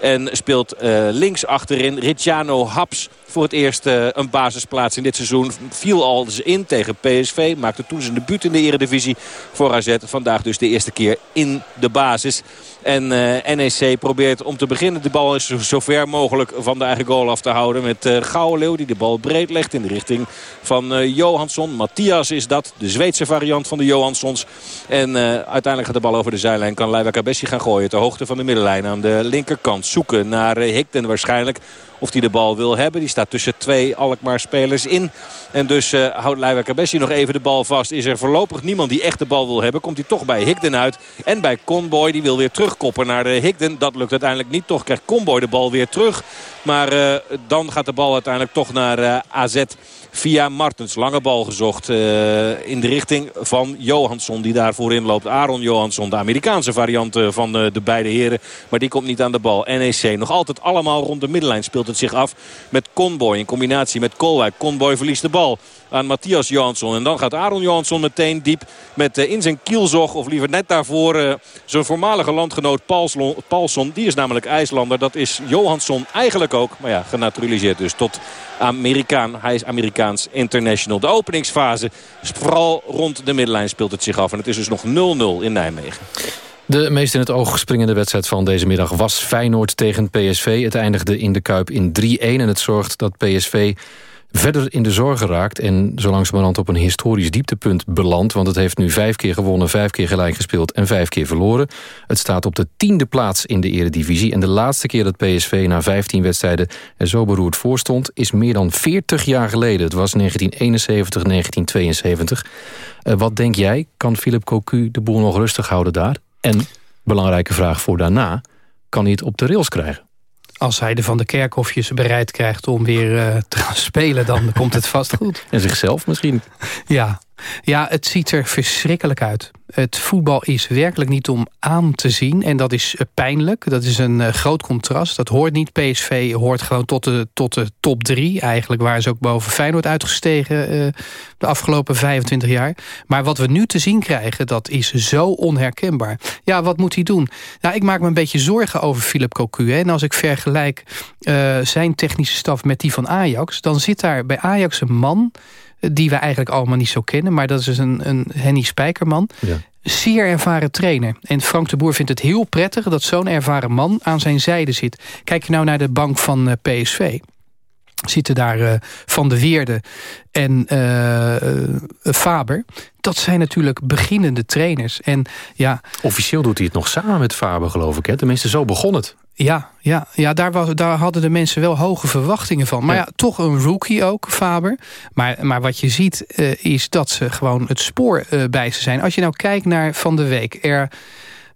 En speelt links achterin Ricciano Haps voor het eerst uh, een basisplaats in dit seizoen. Viel al eens in tegen PSV. Maakte toen zijn debuut in de eredivisie voor AZ. Vandaag dus de eerste keer in de basis. En uh, NEC probeert om te beginnen de bal zo, ver mogelijk van de eigen goal af te houden. Met uh, Gouwenleeuw die de bal breed legt in de richting van Johansson. Matthias is dat, de Zweedse variant van de Johanssons. En uiteindelijk gaat de bal over de zijlijn. Kan Leiva Cabessi gaan gooien ter hoogte van de middenlijn aan de linkerkant. Zoeken naar Hikten waarschijnlijk of hij de bal wil hebben. Die staat tussen twee Alkmaar-spelers in. En dus uh, houdt Leiva Cabessi nog even de bal vast. Is er voorlopig niemand die echt de bal wil hebben. Komt hij toch bij Higden uit. En bij Conboy. Die wil weer terugkoppen naar de Higden. Dat lukt uiteindelijk niet. Toch krijgt Conboy de bal weer terug. Maar uh, dan gaat de bal uiteindelijk toch naar uh, AZ. Via Martens. Lange bal gezocht uh, in de richting van Johansson die daar voorin loopt. Aaron Johansson, de Amerikaanse variant van de beide heren. Maar die komt niet aan de bal. NEC nog altijd allemaal rond de middenlijn speelt het zich af met Conboy in combinatie met Kolwijk. Conboy verliest de bal aan Matthias Johansson. En dan gaat Aaron Johansson meteen diep met in zijn kielzog. Of liever net daarvoor zijn voormalige landgenoot Paulson. Die is namelijk IJslander. Dat is Johansson eigenlijk ook. Maar ja, genaturaliseerd dus tot Amerikaan. Hij is International. De openingsfase, vooral rond de middenlijn speelt het zich af. En het is dus nog 0-0 in Nijmegen. De meest in het oog springende wedstrijd van deze middag was Feyenoord tegen PSV. Het eindigde in de Kuip in 3-1 en het zorgt dat PSV verder in de zorgen raakt... en zo langzamerhand op een historisch dieptepunt belandt... want het heeft nu vijf keer gewonnen, vijf keer gelijk gespeeld en vijf keer verloren. Het staat op de tiende plaats in de eredivisie... en de laatste keer dat PSV na 15 wedstrijden er zo beroerd voor stond... is meer dan 40 jaar geleden. Het was 1971, 1972. Uh, wat denk jij, kan Philip Cocu de boel nog rustig houden daar? En, belangrijke vraag voor daarna, kan hij het op de rails krijgen? Als hij de Van de Kerkhofjes bereid krijgt om weer uh, te gaan spelen... dan komt het vast goed. En zichzelf misschien? Ja, ja, het ziet er verschrikkelijk uit. Het voetbal is werkelijk niet om aan te zien. En dat is eh, pijnlijk. Dat is een uh, groot contrast. Dat hoort niet. PSV hoort gewoon tot de, tot de top drie. Eigenlijk waren ze ook boven Feyenoord uitgestegen uh, de afgelopen 25 jaar. Maar wat we nu te zien krijgen, dat is zo onherkenbaar. Ja, wat moet hij doen? Nou, ik maak me een beetje zorgen over Philip Cocu. Hè. En als ik vergelijk zijn technische staf met die van Ajax... dan zit daar bij Ajax een man die we eigenlijk allemaal niet zo kennen. Maar dat is dus een, een Henny Spijkerman. Ja. Zeer ervaren trainer. En Frank de Boer vindt het heel prettig dat zo'n ervaren man aan zijn zijde zit. Kijk je nou naar de bank van uh, PSV zitten daar uh, Van de Weerde en uh, Faber. Dat zijn natuurlijk beginnende trainers. En, ja, Officieel doet hij het nog samen met Faber, geloof ik. Hè? Tenminste, zo begon het. Ja, ja, ja daar, was, daar hadden de mensen wel hoge verwachtingen van. Maar ja, toch een rookie ook, Faber. Maar, maar wat je ziet uh, is dat ze gewoon het spoor uh, bij ze zijn. Als je nou kijkt naar Van de Week. Er,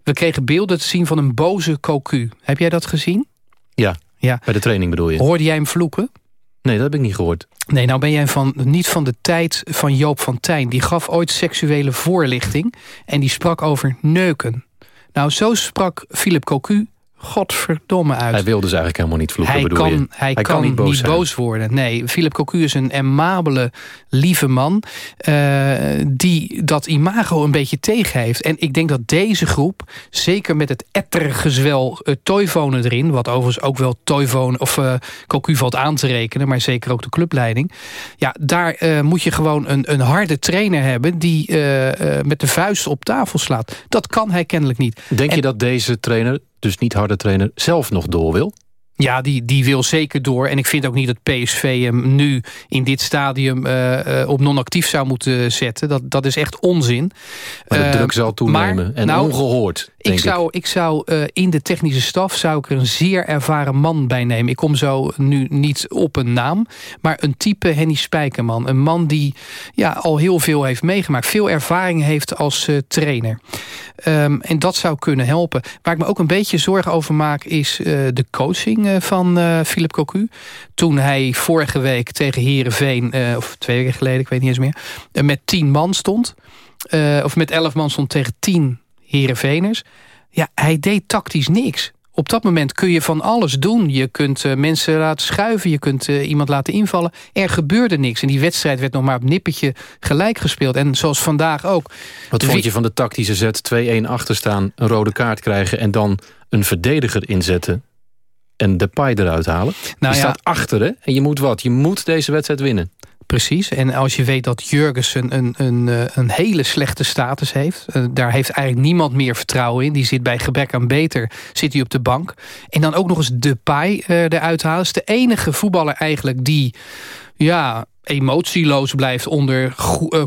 we kregen beelden te zien van een boze Cocu. Heb jij dat gezien? Ja, ja, bij de training bedoel je. Hoorde jij hem vloeken? Nee, dat heb ik niet gehoord. Nee, nou ben jij van, niet van de tijd van Joop van Tijn. Die gaf ooit seksuele voorlichting. En die sprak over neuken. Nou, zo sprak Philip Cocu godverdomme uit. Hij wilde dus eigenlijk helemaal niet vloeken, hij bedoel kan, je? Hij, hij kan, niet, boos, niet boos, worden. Nee, Philip Cocu is een amabele, lieve man... Uh, die dat imago een beetje tegen heeft. En ik denk dat deze groep, zeker met het ettergezwel uh, Toivonen erin... wat overigens ook wel Toivonen of uh, Cocu valt aan te rekenen... maar zeker ook de clubleiding... ja, daar moet je gewoon een, een harde trainer hebben... die met de vuist op tafel slaat. Dat kan hij kennelijk niet. Denk en, je dat deze trainer dus niet harde trainer, zelf nog door wil? Ja, die, die wil zeker door. En ik vind ook niet dat PSV hem nu in dit stadium uh, uh, op non-actief zou moeten zetten. Dat, dat is echt onzin. Maar de uh, druk zal toenemen maar, en nou, ongehoord. Ik zou, ik, ik zou in de technische staf zou ik er een zeer ervaren man bij nemen. Ik kom zo nu niet op een naam. Maar een type Henny Spijkerman. Een man die ja, al heel veel heeft meegemaakt. Veel ervaring heeft als trainer. Um, en dat zou kunnen helpen. Waar ik me ook een beetje zorgen over maak is de coaching van Philip Cocu. Toen hij vorige week tegen Herenveen, of twee weken geleden, ik weet niet eens meer, met tien man stond. of met elf man stond tegen tien Herenveeners. Ja, hij deed tactisch niks. Op dat moment kun je van alles doen. Je kunt uh, mensen laten schuiven, je kunt uh, iemand laten invallen. Er gebeurde niks. En die wedstrijd werd nog maar op nippertje gelijk gespeeld. En zoals vandaag ook. Wat vond je van de tactische zet? 2-1 achterstaan, een rode kaart krijgen... en dan een verdediger inzetten en de paai eruit halen. Nou je ja, staat achter, hè? En je moet wat? Je moet deze wedstrijd winnen. Precies. En als je weet dat Jurgensen een, een, een hele slechte status heeft... daar heeft eigenlijk niemand meer vertrouwen in. Die zit bij gebrek aan beter, zit hij op de bank. En dan ook nog eens de paai uh, eruit halen. is de enige voetballer eigenlijk die... ja, emotieloos blijft onder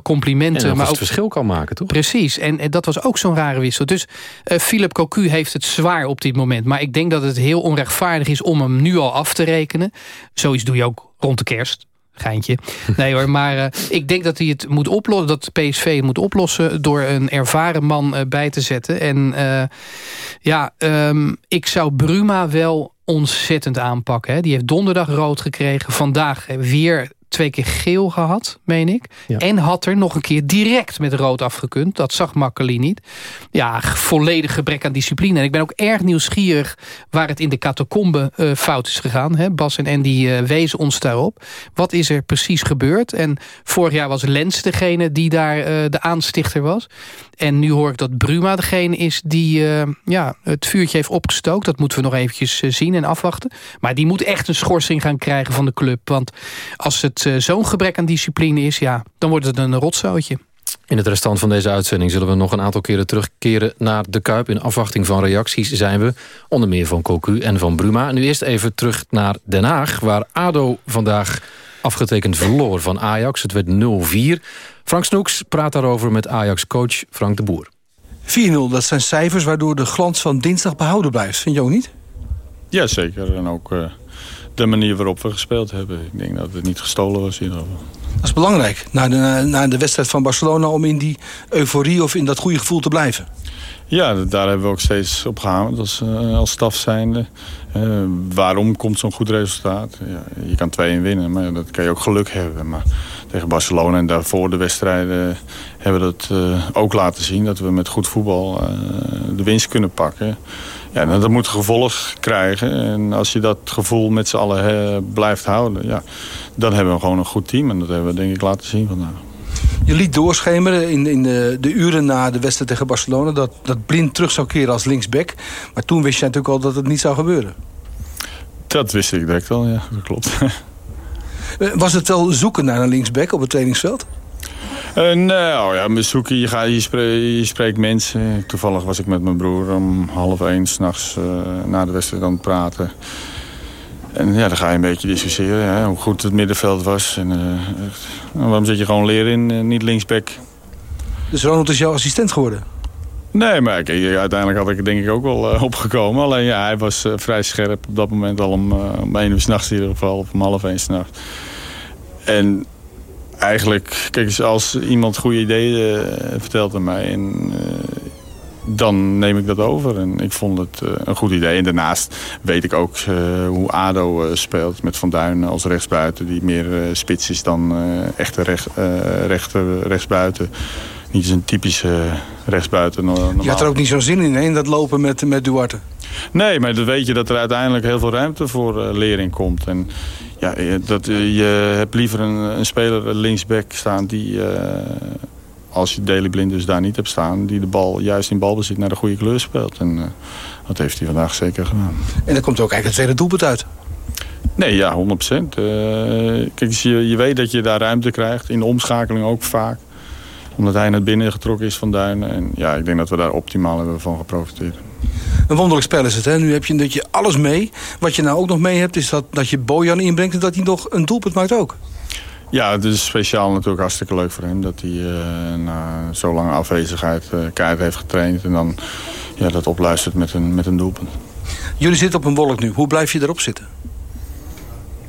complimenten. En maar ook het verschil kan maken, toch? Precies, en, en dat was ook zo'n rare wissel. Dus uh, Philip Cocu heeft het zwaar op dit moment. Maar ik denk dat het heel onrechtvaardig is om hem nu al af te rekenen. Zoiets doe je ook rond de kerst. Geintje. Nee hoor, maar uh, ik denk dat hij het moet oplossen, dat PSV moet oplossen door een ervaren man uh, bij te zetten. En uh, ja, um, ik zou Bruma wel ontzettend aanpakken. Hè. Die heeft donderdag rood gekregen. Vandaag weer twee keer geel gehad, meen ik. En had er nog een keer direct met rood afgekund. Dat zag Makkeli niet. Ja, volledig gebrek aan discipline. En ik ben ook erg nieuwsgierig waar het in de catacombe uh, fout is gegaan. Hè? Bas en Andy uh, wezen ons daarop. Wat is er precies gebeurd? En vorig jaar was Lens degene die daar uh, de aanstichter was. En nu hoor ik dat Bruma degene is die ja, het vuurtje heeft opgestookt. Dat moeten we nog eventjes zien en afwachten. Maar die moet echt een schorsing gaan krijgen van de club. Want als het zo'n gebrek aan discipline is... ja, dan wordt het een rotzootje. In het restant van deze uitzending zullen we nog een aantal keren terugkeren naar de Kuip. In afwachting van reacties zijn we, onder meer van Cocu en van Bruma. Nu eerst even terug naar Den Haag, waar ADO vandaag afgetekend verloor van Ajax. Het werd 0-4. Frank Snoeks praat daarover met Ajax-coach Frank de Boer. 4-0, dat zijn cijfers waardoor de glans van dinsdag behouden blijft. Vind je ook niet? Ja, zeker. En ook... Uh de manier waarop we gespeeld hebben. Ik denk dat het niet gestolen was hier. Dat is belangrijk, na de, na de wedstrijd van Barcelona... om in die euforie of in dat goede gevoel te blijven. Ja, daar hebben we ook steeds op gehamerd als, uh, als staf zijnde. Uh, waarom komt zo'n goed resultaat? Ja, je kan 2-1 winnen, maar dat kan je ook geluk hebben. Maar tegen Barcelona en daarvoor de wedstrijden hebben we dat uh, ook laten zien... dat we met goed voetbal de winst kunnen pakken. Ja, nou, dat moet gevolg krijgen. En als je dat gevoel met z'n allen he, blijft houden... Ja, dan hebben we gewoon een goed team. En dat hebben we denk ik laten zien vandaag. Je liet doorschemeren in, in de, de, uren na de wedstrijd tegen Barcelona... Dat, dat Blind terug zou keren als linksback. Maar toen wist je natuurlijk al dat het niet zou gebeuren. Dat wist ik direct al, ja. Dat klopt. *laughs* Was het wel zoeken naar een linksback op het trainingsveld? Uh, nou ja, zoeken, je, gaat, je, spreekt, je spreekt mensen. Toevallig was ik met mijn broer om half één s'nachts uh, na de wedstrijd aan het praten. En ja, dan ga je een beetje discussiëren hè, hoe goed het middenveld was. En, uh, waarom zit je gewoon leren in, niet linksback? Dus Ronald is jouw assistent geworden? Nee, maar kijk, uiteindelijk had ik denk ik ook wel opgekomen. Alleen ja, hij was vrij scherp op dat moment al om, om één uur s'nachts in ieder geval. Of om half één s'nachts. En eigenlijk, kijk als iemand goede ideeën uh, vertelt aan mij... En, uh, dan neem ik dat over. En ik vond het uh, een goed idee. En daarnaast weet ik ook hoe ADO speelt met Van Duin als rechtsbuiten... die meer spits is dan echte recht, rechter, rechtsbuiten. Niet eens een typische rechtsbuiten. Normaal. Je had er ook niet zo'n zin in, hè, in dat lopen met, met Duarte? Nee, maar dan weet je dat er uiteindelijk heel veel ruimte voor lering komt. En ja, dat, je hebt liever een, een speler linksback staan die, uh, als je Daily Blind dus daar niet hebt staan, die de bal juist in balbezit naar de goede kleur speelt. En uh, dat heeft hij vandaag zeker gedaan. En dan komt ook eigenlijk het tweede doelpunt uit. Nee, ja, 100 procent. Uh, kijk, je, je weet dat je daar ruimte krijgt. In de omschakeling ook vaak. Omdat hij naar binnen getrokken is van Duinen. En ja, ik denk dat we daar optimaal hebben van geprofiteerd. Een wonderlijk spel is het. Hè? Nu heb je, dat je alles mee. Wat je nou ook nog mee hebt, is dat, dat je Bojan inbrengt... en dat hij nog een doelpunt maakt ook. Ja, het is speciaal natuurlijk hartstikke leuk voor hem... dat hij uh, na zo'n lange afwezigheid uh, keihard heeft getraind... en dan ja, dat opluistert met een, met een doelpunt. Jullie zitten op een wolk nu. Hoe blijf je erop zitten?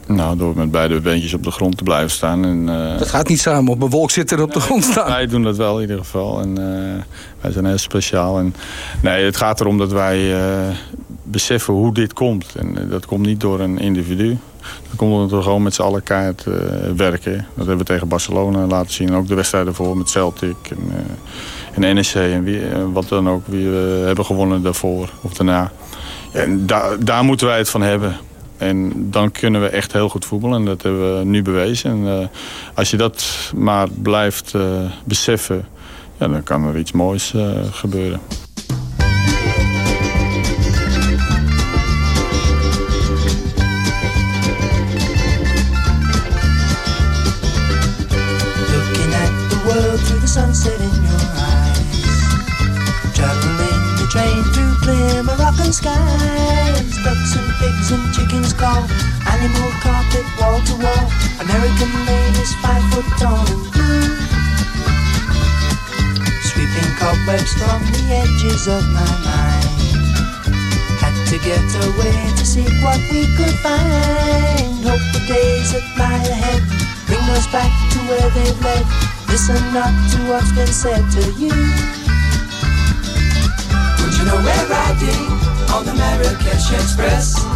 Nou, door met beide beentjes op de grond te blijven staan. En, uh... Dat gaat niet samen, op een wolk zitten en op de grond staan. Wij doen dat wel in ieder geval. En, uh, wij zijn heel speciaal. En, nee, het gaat erom dat wij uh, beseffen hoe dit komt. En dat komt niet door een individu. Dat komt omdat we gewoon met z'n allen kaart werken. Dat hebben we tegen Barcelona laten zien. Ook de wedstrijden voor met Celtic en, en NEC. En wie, wat dan ook, wie we hebben gewonnen daarvoor of daarna. En da daar moeten wij het van hebben. En dan kunnen we echt heel goed voetballen. En dat hebben we nu bewezen. En uh, als je dat maar blijft uh, beseffen... Ja, dan kan er iets moois uh, gebeuren. Call Animal carpet wall to wall American ladies five foot tall. Sweeping cobwebs from the edges of my mind. Had to get away to see what we could find. Hope the days that lie ahead Bring us back to where they've led. Listen not to what's been said to you. Would you know we're riding on the Marrakesh Express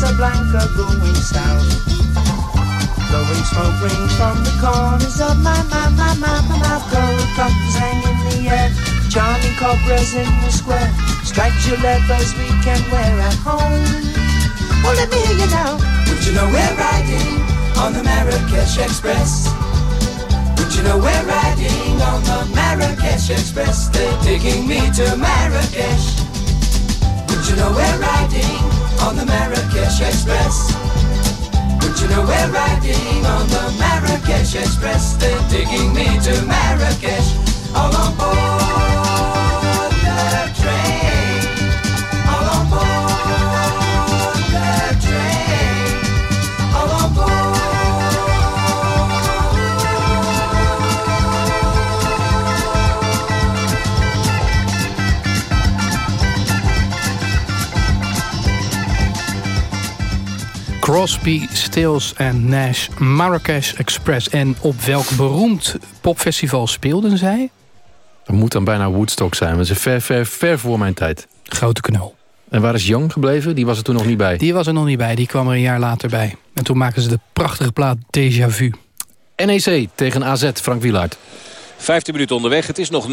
Casablanca going south. Blowing smoke rings from the corners of my, my, my, my, my mouth. Gold cups hang in the air. Charming cobras in the square. Stripes your leathers we can wear at home. Well, let me hear you now. Would you know we're riding on the Marrakesh Express? Would you know we're riding on the Marrakesh Express? They're taking me to Marrakesh. Would you know we're riding on the Marrakesh Express? Would you know we're riding on the Marrakesh Express? They're taking me to Marrakesh. All on board Crosby, Stills en Nash, Marrakesh Express. En op welk beroemd popfestival speelden zij? Dat moet dan bijna Woodstock zijn. Dat is ver, ver, ver voor mijn tijd. Grote knul. En waar is Young gebleven? Die was er toen nog niet bij. Die was er nog niet bij, die kwam er een jaar later bij. En toen maakten ze de prachtige plaat Déjà Vu. NEC tegen AZ, Frank Wielaert. 15 minuten onderweg. Het is nog 0-0.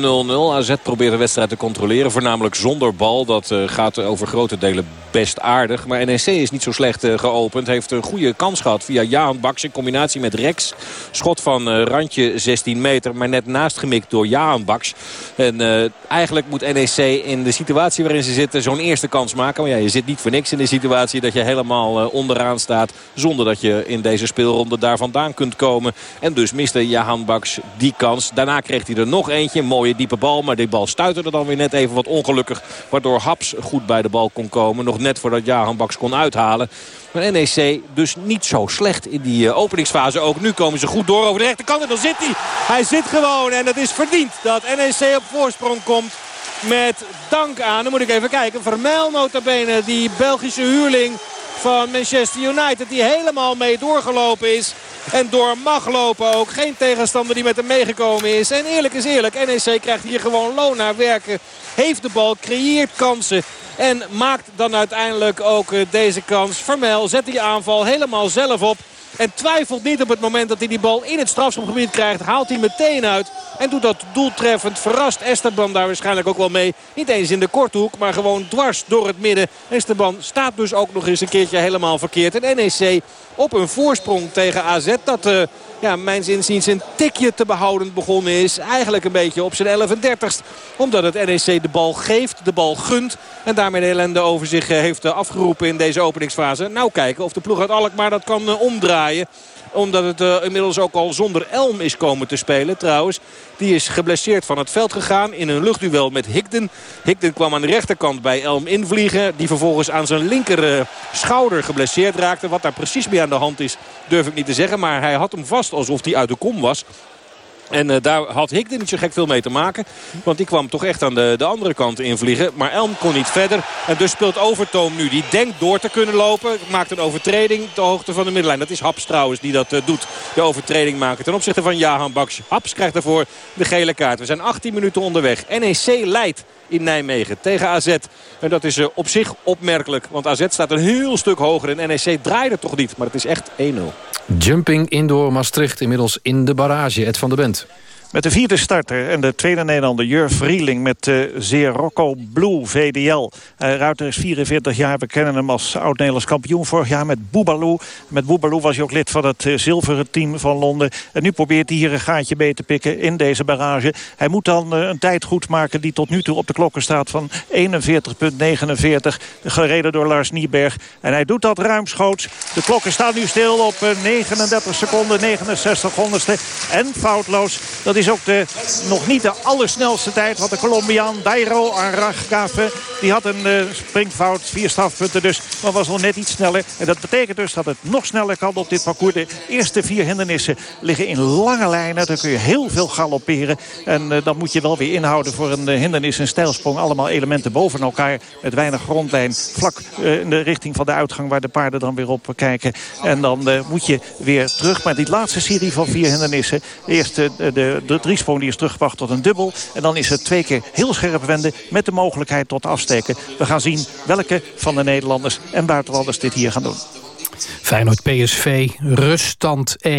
AZ probeert de wedstrijd te controleren. Voornamelijk zonder bal. Dat uh, gaat over grote delen best aardig. Maar NEC is niet zo slecht uh, geopend. Heeft een goede kans gehad via Jaan Baks in combinatie met Rex. Schot van uh, randje 16 meter. Maar net naast gemikt door Jaan Baks. En eigenlijk moet NEC in de situatie waarin ze zitten zo'n eerste kans maken. Maar ja, je zit niet voor niks in de situatie dat je helemaal onderaan staat. Zonder dat je in deze speelronde daar vandaan kunt komen. En dus miste Jaan Baks die kans. Daarna kreeg hij er nog eentje. Een mooie diepe bal. Maar die bal stuitte er dan weer net even wat ongelukkig. Waardoor Haps goed bij de bal kon komen. Nog net voordat Jahan Baks kon uithalen. Maar NEC dus niet zo slecht in die uh, openingsfase. Ook nu komen ze goed door over de rechterkant. En dan zit hij. Hij zit gewoon. En het is verdiend dat NEC op voorsprong komt. Met dank aan, dan moet ik even kijken. Vermeil notabene, die Belgische huurling van Manchester United. Die helemaal mee doorgelopen is. En door mag lopen ook. Geen tegenstander die met hem meegekomen is. En eerlijk is eerlijk. NEC krijgt hier gewoon loon naar werken. Heeft de bal, creëert kansen. En maakt dan uiteindelijk ook deze kans. Vermel zet die aanval helemaal zelf op. En twijfelt niet op het moment dat hij die bal in het strafschopgebied krijgt. Haalt hij meteen uit. En doet dat doeltreffend. Verrast Esteban daar waarschijnlijk ook wel mee. Niet eens in de korthoek, maar gewoon dwars door het midden. Esteban staat dus ook nog eens een keertje helemaal verkeerd. En NEC op een voorsprong tegen AZ. Dat uh, ja, mijns inziens een tikje te behouden begonnen is. Eigenlijk een beetje op zijn 11 30 Omdat het NEC de bal geeft, de bal gunt. En daarmee de ellende over zich heeft afgeroepen in deze openingsfase. Nou kijken of de ploeg uit Alkmaar dat kan omdraaien omdat het inmiddels ook al zonder Elm is komen te spelen trouwens. Die is geblesseerd van het veld gegaan in een luchtduel met Higden. Higden kwam aan de rechterkant bij Elm invliegen. Die vervolgens aan zijn linker schouder geblesseerd raakte. Wat daar precies mee aan de hand is durf ik niet te zeggen. Maar hij had hem vast alsof hij uit de kom was. En uh, daar had Higden niet zo gek veel mee te maken. Want die kwam toch echt aan de, de andere kant invliegen. Maar Elm kon niet verder. En dus speelt Overtoom nu. Die denkt door te kunnen lopen. Maakt een overtreding ter hoogte van de middenlijn. Dat is Haps trouwens die dat uh, doet. De overtreding maken ten opzichte van Jahan Baks. Haps krijgt daarvoor de gele kaart. We zijn 18 minuten onderweg. NEC leidt in Nijmegen tegen AZ. En dat is uh, op zich opmerkelijk. Want AZ staat een heel stuk hoger. En NEC draaide toch niet. Maar het is echt 1-0. Jumping indoor Maastricht inmiddels in de barrage. Ed van der Bent. Met de vierde starter en de tweede Nederlander Jur Vrieling met de Zerocco Blue VDL. Uh, Ruiter is 44 jaar, we kennen hem als oud-Nederlands kampioen vorig jaar met Boobaloo. Met Boobaloo was hij ook lid van het uh, zilveren team van Londen. En nu probeert hij hier een gaatje mee te pikken in deze barrage. Hij moet dan een tijd goed maken die tot nu toe op de klokken staat van 41,49. Gereden door Lars Nieberg. En hij doet dat ruimschoots. De klokken staan nu stil op 39 seconden, 69 honderdste. En foutloos. Dat is ook de, nog niet de allersnelste tijd. Want de Colombiaan Dairo Arragafe, die had een uh, springfout. Vier strafpunten dus, maar was nog net iets sneller. En dat betekent dus dat het nog sneller kan op dit parcours. De eerste vier hindernissen liggen in lange lijnen. Daar kun je heel veel galopperen. En uh, dan moet je wel weer inhouden voor een uh, hindernis, een stijlsprong. Allemaal elementen boven elkaar met weinig grondlijn. Vlak in de richting van de uitgang waar de paarden dan weer op kijken. En dan moet je weer terug. Maar die laatste serie van vier hindernissen. Eerst de, de driesprong die is teruggebracht tot een dubbel. En dan is het twee keer heel scherp wenden met de mogelijkheid tot afsteken. We gaan zien welke van de Nederlanders en buitenlanders dit hier gaan doen. Feyenoord PSV, ruststand 1-1,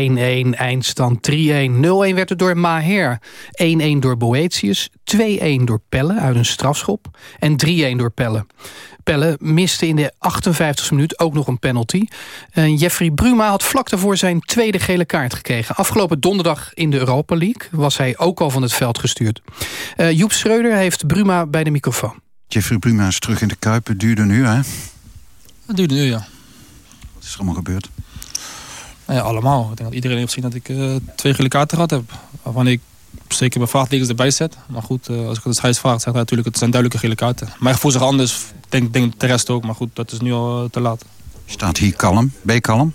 eindstand 3-1. 0-1 werd het door Maher, 1-1 door Boetius, 2-1 door Pelle uit een strafschop en 3-1 door Pelle. Pelle miste in de 58e minuut ook nog een penalty. En Jeffrey Bruma had vlak daarvoor zijn tweede gele kaart gekregen. Afgelopen donderdag in de Europa League was hij ook al van het veld gestuurd. Uh, Joep Schreuder heeft Bruma bij de microfoon. Jeffrey Bruma is terug in de Kuip. Het duurde nu, hè? Het duurde nu, ja. Wat is er allemaal gebeurd? Nou ja, allemaal. Ik denk dat iedereen heeft gezien dat ik uh, twee gele kaarten gehad heb. Waarvan ik zeker bij vraagtekens erbij zet. Maar goed, uh, als ik het scheids vraag, zegt hij natuurlijk... het zijn duidelijke gele kaarten. Mijn gevoel zich anders. Ik denk, denk de rest ook. Maar goed, dat is nu al uh, te laat. Je staat hier kalm. Ben je kalm?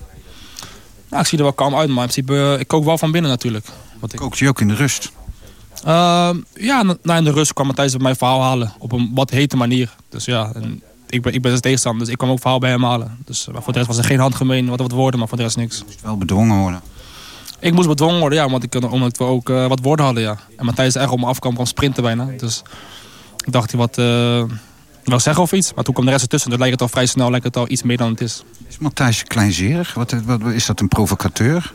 Nou, ik zie er wel kalm uit. Maar in principe, ik kook wel van binnen natuurlijk. Wat ik... Kookt je ook in de rust? Uh, ja, na in de rust kwam Matthijs mijn verhaal halen. Op een wat hete manier. Dus ja, en ik ben, ik ben zijn tegenstander. Dus ik kwam ook verhaal bij hem halen. Dus maar voor de rest was er geen handgemeen. Wat, wat woorden, maar voor de rest niks. Moest wel bedwongen worden? Ik moest bedwongen worden, ja. Omdat, ik, omdat we ook uh, wat woorden hadden, ja. En Matthijs echt op me afkwam van sprinten bijna. Dus ik dacht hij wat... Uh, wil zeggen of iets. Maar toen kwam de rest ertussen. Dus lijkt het al vrij snel lijkt het al iets meer dan het is. Is Matthijs kleinzerig? Wat, wat, is dat een provocateur?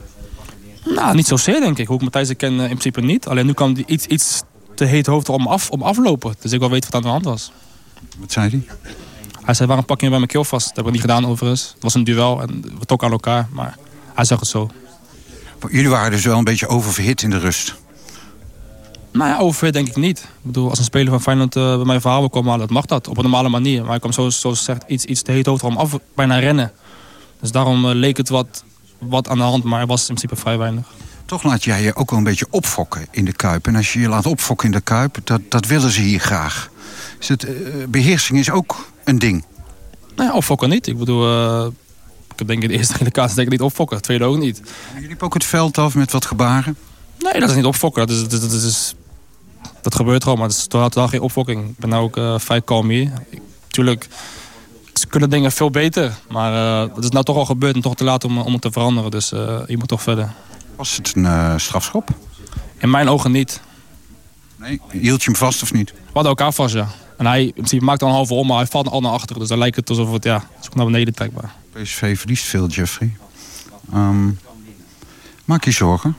Nou, niet zozeer denk ik. Hoe ik Matthijs ken uh, in principe niet. Alleen nu kwam hij iets, iets te heet hoofd om, af, om aflopen. Dus ik wil weten wat aan de hand was. Wat zei hij? Hij zei, waarom pak je bij mijn keel vast? Dat heb ik niet gedaan overigens. Het was een duel en we trokken aan elkaar. Maar hij zag het zo. Jullie waren dus wel een beetje oververhit in de rust? Nou ja, oververhit denk ik niet. Ik bedoel, als een speler van Feyenoord uh, bij mijn verhaal wil komen halen, dat mag dat. Op een normale manier. Maar hij kwam zo, zoals zegt, iets, iets te heet hoofd om af, bijna rennen. Dus daarom uh, leek het wat, wat aan de hand, maar er was in principe vrij weinig. Toch laat jij je ook wel een beetje opfokken in de Kuip. En als je je laat opfokken in de Kuip, dat, dat willen ze hier graag. Is het, uh, beheersing is ook een ding. Nee, opfokken niet. Ik bedoel, ik denk in de eerste *laughs* gele kaart ik niet opfokken. De tweede ook niet. Jullie liepen ook het veld af met wat gebaren? Nee, dat is niet opfokken. Dat, is, dat, dat, is, dat gebeurt gewoon, maar het is totaal geen opfokking. Ik ben nou ook uh, vrij kalm hier. Tuurlijk, ze kunnen dingen veel beter. Maar uh, het is nou toch al gebeurd en toch te laat om, om het te veranderen. Dus je moet toch verder. Was het een strafschop? In mijn ogen niet. Nee, hield je hem vast of niet? We hadden elkaar vast, ja. En hij in maakt dan een halve om, maar hij valt al naar achteren. Dus dan lijkt het alsof het ja, het naar beneden trekbaar. PSV verliest veel, Jeffrey. Um, maak je zorgen?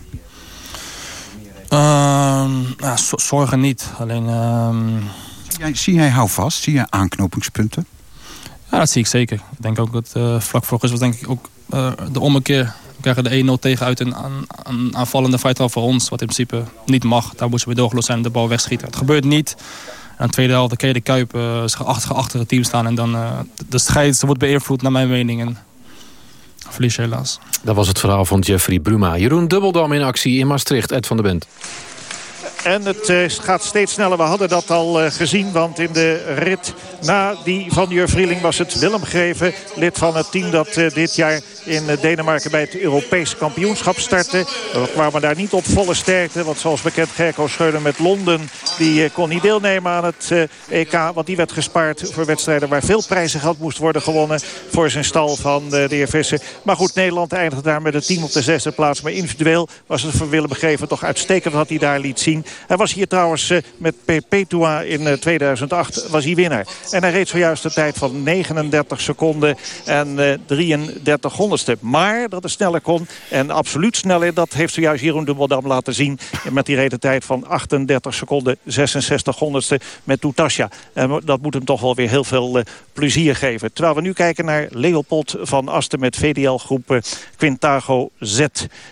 Um, ja, zorgen niet. Alleen... Um... Zie, jij, zie jij houvast? Zie jij aanknopingspunten? Ja, dat zie ik zeker. Ik denk ook dat uh, vlak voor was denk ik ook uh, de ommekeer. We krijgen de 1-0 tegen uit een, aan, een aanvallende feit voor ons. Wat in principe niet mag. Daar moesten we doorgelost zijn en de bal wegschieten. Het gebeurt niet. En de tweede helft, dan je de Kuip uh, achter, achter het team staan. En dan uh, de strijd wordt beïnvloed naar mijn mening. En verlies helaas. Dat was het verhaal van Jeffrey Bruma. Jeroen Dubbeldam in actie in Maastricht. Ed van der Bent. En het uh, gaat steeds sneller. We hadden dat al uh, gezien. Want in de rit na die van Jur Vrieling was het Willem Greven. Lid van het team dat uh, dit jaar in Denemarken bij het Europees kampioenschap startte. We kwamen daar niet op volle sterkte. Want zoals bekend Gerko Scheuder met Londen. Die kon niet deelnemen aan het EK. Want die werd gespaard voor wedstrijden waar veel prijzengeld moest worden gewonnen. Voor zijn stal van de heer Vissen. Maar goed, Nederland eindigde daar met het team op de zesde plaats. Maar individueel was het voor Willem Greven toch uitstekend wat hij daar liet zien. Hij was hier trouwens met Perpetua in 2008 was hij winnaar. En hij reed zojuist een tijd van 39 seconden en 33 honderdste. Maar dat het sneller kon en absoluut sneller... dat heeft zojuist Jeroen Dubbeldam laten zien... met die reden tijd van 38 seconden 66 honderdste met Toutasja. En dat moet hem toch wel weer heel veel plezier geven. Terwijl we nu kijken naar Leopold van Asten met VDL-groep Quintago Z.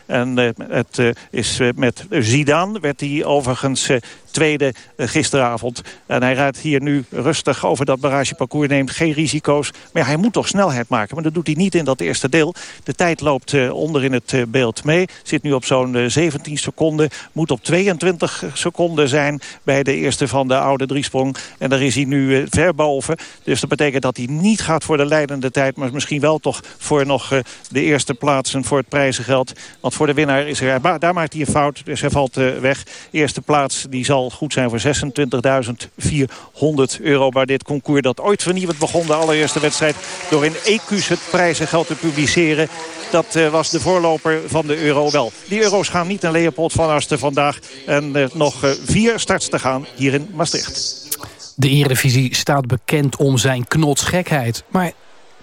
En het is met Zidane werd hij over overigens uh, tweede uh, gisteravond. En hij rijdt hier nu rustig over dat barrageparcours. Neemt geen risico's. Maar hij moet toch snelheid maken. Maar dat doet hij niet in dat eerste deel. De tijd loopt uh, onder in het beeld mee. Zit nu op zo'n 17 seconden. Moet op 22 seconden zijn bij de eerste van de oude driesprong. En daar is hij nu ver boven. Dus dat betekent dat hij niet gaat voor de leidende tijd. Maar misschien wel toch voor nog de eerste plaatsen voor het prijzengeld. Want voor de winnaar is er... Daar maakt hij een fout. Dus hij valt weg. Eerste plaats die zal goed zijn voor 26.400 euro. Maar dit concours dat ooit vernieuwend begon. De allereerste wedstrijd door in EQ's het prijzengeld te publiceren. Dat uh, was de voorloper van de euro wel. Die euro's gaan niet naar Leopold van Asten vandaag. En uh, nog uh, vier starts te gaan hier in Maastricht. De Eredivisie staat bekend om zijn knotsgekheid. Maar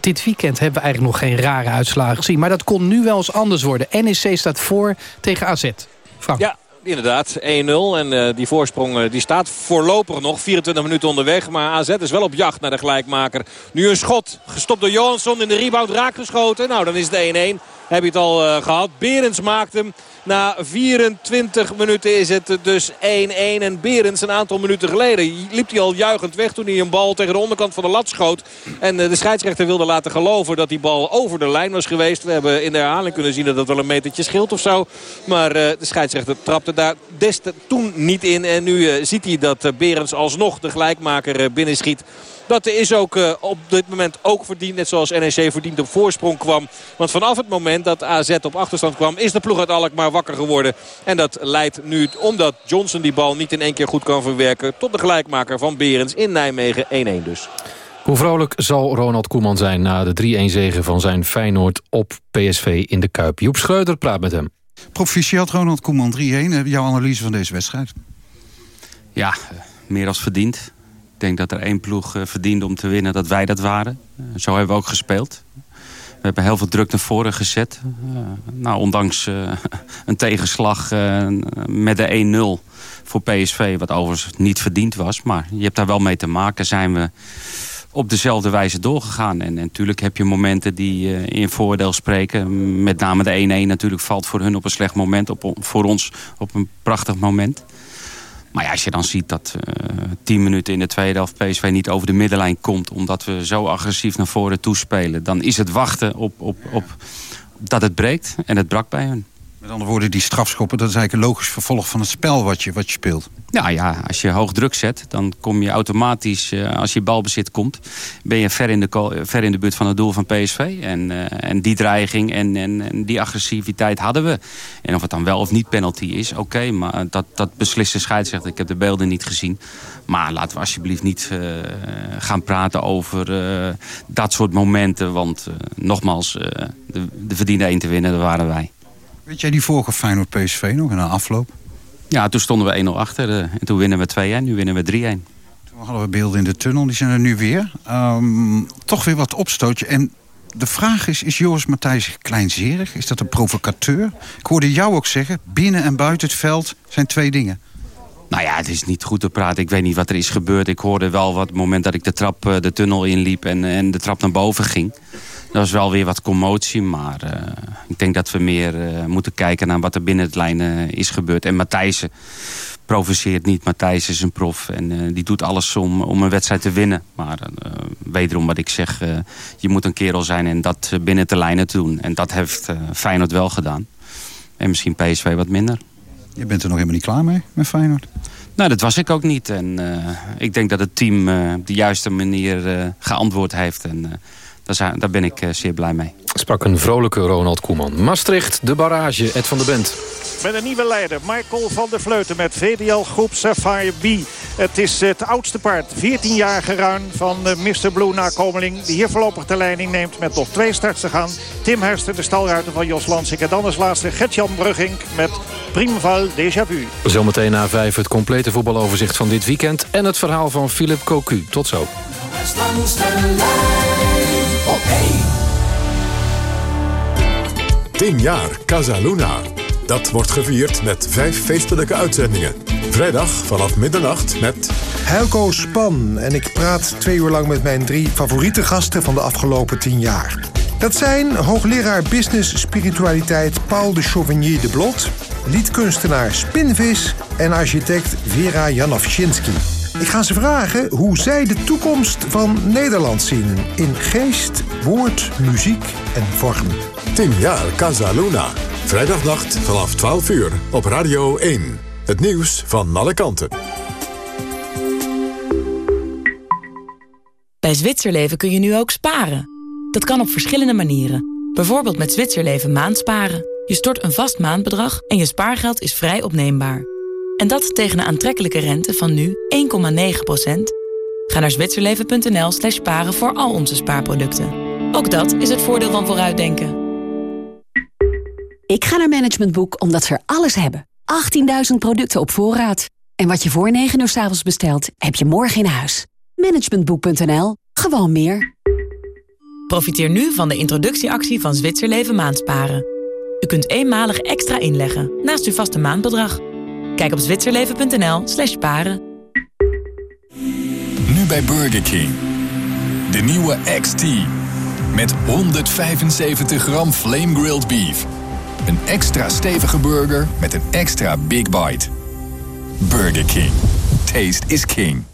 dit weekend hebben we eigenlijk nog geen rare uitslagen gezien. Maar dat kon nu wel eens anders worden. NEC staat voor tegen AZ. Frank. Ja, Inderdaad, 1-0. En uh, die voorsprong uh, die staat voorlopig nog 24 minuten onderweg. Maar AZ is wel op jacht naar de gelijkmaker. Nu een schot, gestopt door Johansson in de rebound, raak geschoten. Nou, dan is het 1-1. Heb je het al uh, gehad. Berends maakt hem. Na 24 minuten is het dus 1-1. En Berends een aantal minuten geleden liep hij al juichend weg... toen hij een bal tegen de onderkant van de lat schoot. En de scheidsrechter wilde laten geloven dat die bal over de lijn was geweest. We hebben in de herhaling kunnen zien dat het wel een metertje scheelt of zo. Maar de scheidsrechter trapte daar des toen niet in. En nu ziet hij dat Berends alsnog de gelijkmaker binnenschiet. Dat is ook uh, op dit moment ook verdiend. Net zoals NEC verdiend op voorsprong kwam. Want vanaf het moment dat AZ op achterstand kwam... is de ploeg uit Alkmaar wakker geworden. En dat leidt nu, omdat Johnson die bal niet in één keer goed kan verwerken... tot de gelijkmaker van Berends in Nijmegen 1-1 dus. Hoe vrolijk zal Ronald Koeman zijn na de 3-1-zege van zijn Feyenoord op PSV in de Kuip? Joep Schreuder praat met hem. Proficiat Ronald Koeman 3-1. Jouw analyse van deze wedstrijd? Ja, meer als verdiend. Ik denk dat er één ploeg verdiende om te winnen, dat wij dat waren. Zo hebben we ook gespeeld. We hebben heel veel druk naar voren gezet. Uh, nou, ondanks *laughs* een tegenslag met de 1-0 voor PSV... wat overigens niet verdiend was. Maar je hebt daar wel mee te maken. Zijn we op dezelfde wijze doorgegaan. En, en natuurlijk heb je momenten die in voordeel spreken. Met name de 1-1 natuurlijk valt voor hun op een slecht moment. Op, voor ons op een prachtig moment. Maar ja, als je dan ziet dat uh, tien minuten in de tweede helft PSV niet over de middenlijn komt... omdat we zo agressief naar voren toespelen... dan is het wachten op, op, op dat het breekt. En het brak bij hun. Met andere woorden, die strafschoppen, dat is eigenlijk een logisch vervolg van het spel wat je, wat je speelt. Nou ja, als je hoog druk zet, dan kom je automatisch, uh, als je balbezit komt... ben je ver in de, ver in de buurt van het doel van PSV. En, uh, en die dreiging en, en, en, die agressiviteit hadden we. En of het dan wel of niet penalty is, oké. Maar dat, dat beslist de scheidsrechter. Ik heb de beelden niet gezien. Maar laten we alsjeblieft niet uh, gaan praten over dat soort momenten. Want nogmaals, de, de verdiende één te winnen, dat waren wij. Weet jij die vorige Feyenoord PSV nog in de afloop? Ja, toen stonden we 1-0 achter. Uh, en toen winnen we 2-1, nu winnen we 3-1. Toen hadden we beelden in de tunnel, die zijn er nu weer. Um, toch weer wat opstootje. En de vraag is, is Joris Matthijs kleinzerig? Is dat een provocateur? Ik hoorde jou ook zeggen, binnen en buiten het veld zijn twee dingen. Nou ja, het is niet goed te praten. Ik weet niet wat er is gebeurd. Ik hoorde wel wat het moment dat ik de trap uh, de tunnel inliep en, en de trap naar boven ging. Dat was wel weer wat commotie, maar uh, ik denk dat we meer uh, moeten kijken naar wat er binnen het lijn uh, is gebeurd. En Matthijssen provoceert niet. Matthijs is een prof en die doet alles om, om een wedstrijd te winnen. Maar wederom wat ik zeg, je moet een kerel zijn en dat binnen de lijnen te doen. En dat heeft Feyenoord wel gedaan. En misschien PSV wat minder. Je bent er nog helemaal niet klaar mee met Feyenoord? Nou, dat was ik ook niet. En ik denk dat het team op de juiste manier geantwoord heeft. En daar, daar ben ik uh, zeer blij mee. Sprak een vrolijke Ronald Koeman. Maastricht, de barrage, Ed van der Bent. Met een nieuwe leider, Michael van der Vleuten met VDL Groep Sapphire B. Het is het oudste paard, 14-jarige ruin van Mr. Blue nakomeling... die hier voorlopig de leiding neemt met nog twee starts te gaan. Tim Herster, de stalruiter van Jos Lansing. En dan als laatste Gertjan Brugging met Primeval Déjà Vu. Zometeen na vijf het complete voetbaloverzicht van dit weekend... en het verhaal van Philip Cocu. Tot zo. Op 10 jaar Casa Luna. Dat wordt gevierd met vijf feestelijke uitzendingen. Vrijdag vanaf middernacht met... Helco Span en ik praat twee uur lang met mijn drie favoriete gasten van de afgelopen 10 jaar. Dat zijn hoogleraar Business Spiritualiteit Paul de Chauvigny de Blot... liedkunstenaar Spinvis en architect Vera Janowczynski. Ik ga ze vragen hoe zij de toekomst van Nederland zien. In geest, woord, muziek en vorm. 10 jaar Casa Luna. Vrijdagnacht vanaf 12 uur op Radio 1. Het nieuws van alle kanten. Bij Zwitserleven kun je nu ook sparen. Dat kan op verschillende manieren. Bijvoorbeeld met Zwitserleven maandsparen. Je stort een vast maandbedrag en je spaargeld is vrij opneembaar. En dat tegen een aantrekkelijke rente van nu 1,9%. Ga naar zwitserleven.nl slash sparen voor al onze spaarproducten. Ook dat is het voordeel van vooruitdenken. Ik ga naar Management Boek omdat ze er alles hebben. 18.000 producten op voorraad. En wat je voor 9 uur s avonds bestelt, heb je morgen in huis. Managementboek.nl. Gewoon meer. Profiteer nu van de introductieactie van Zwitserleven maandsparen. U kunt eenmalig extra inleggen naast uw vaste maandbedrag. Kijk op zwitserleven.nl slash sparen. Nu bij Burger King. De nieuwe XT. Met 175 gram flame grilled beef. Een extra stevige burger met een extra big bite. Burger King. Taste is king.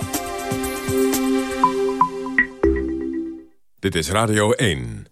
Dit is Radio 1.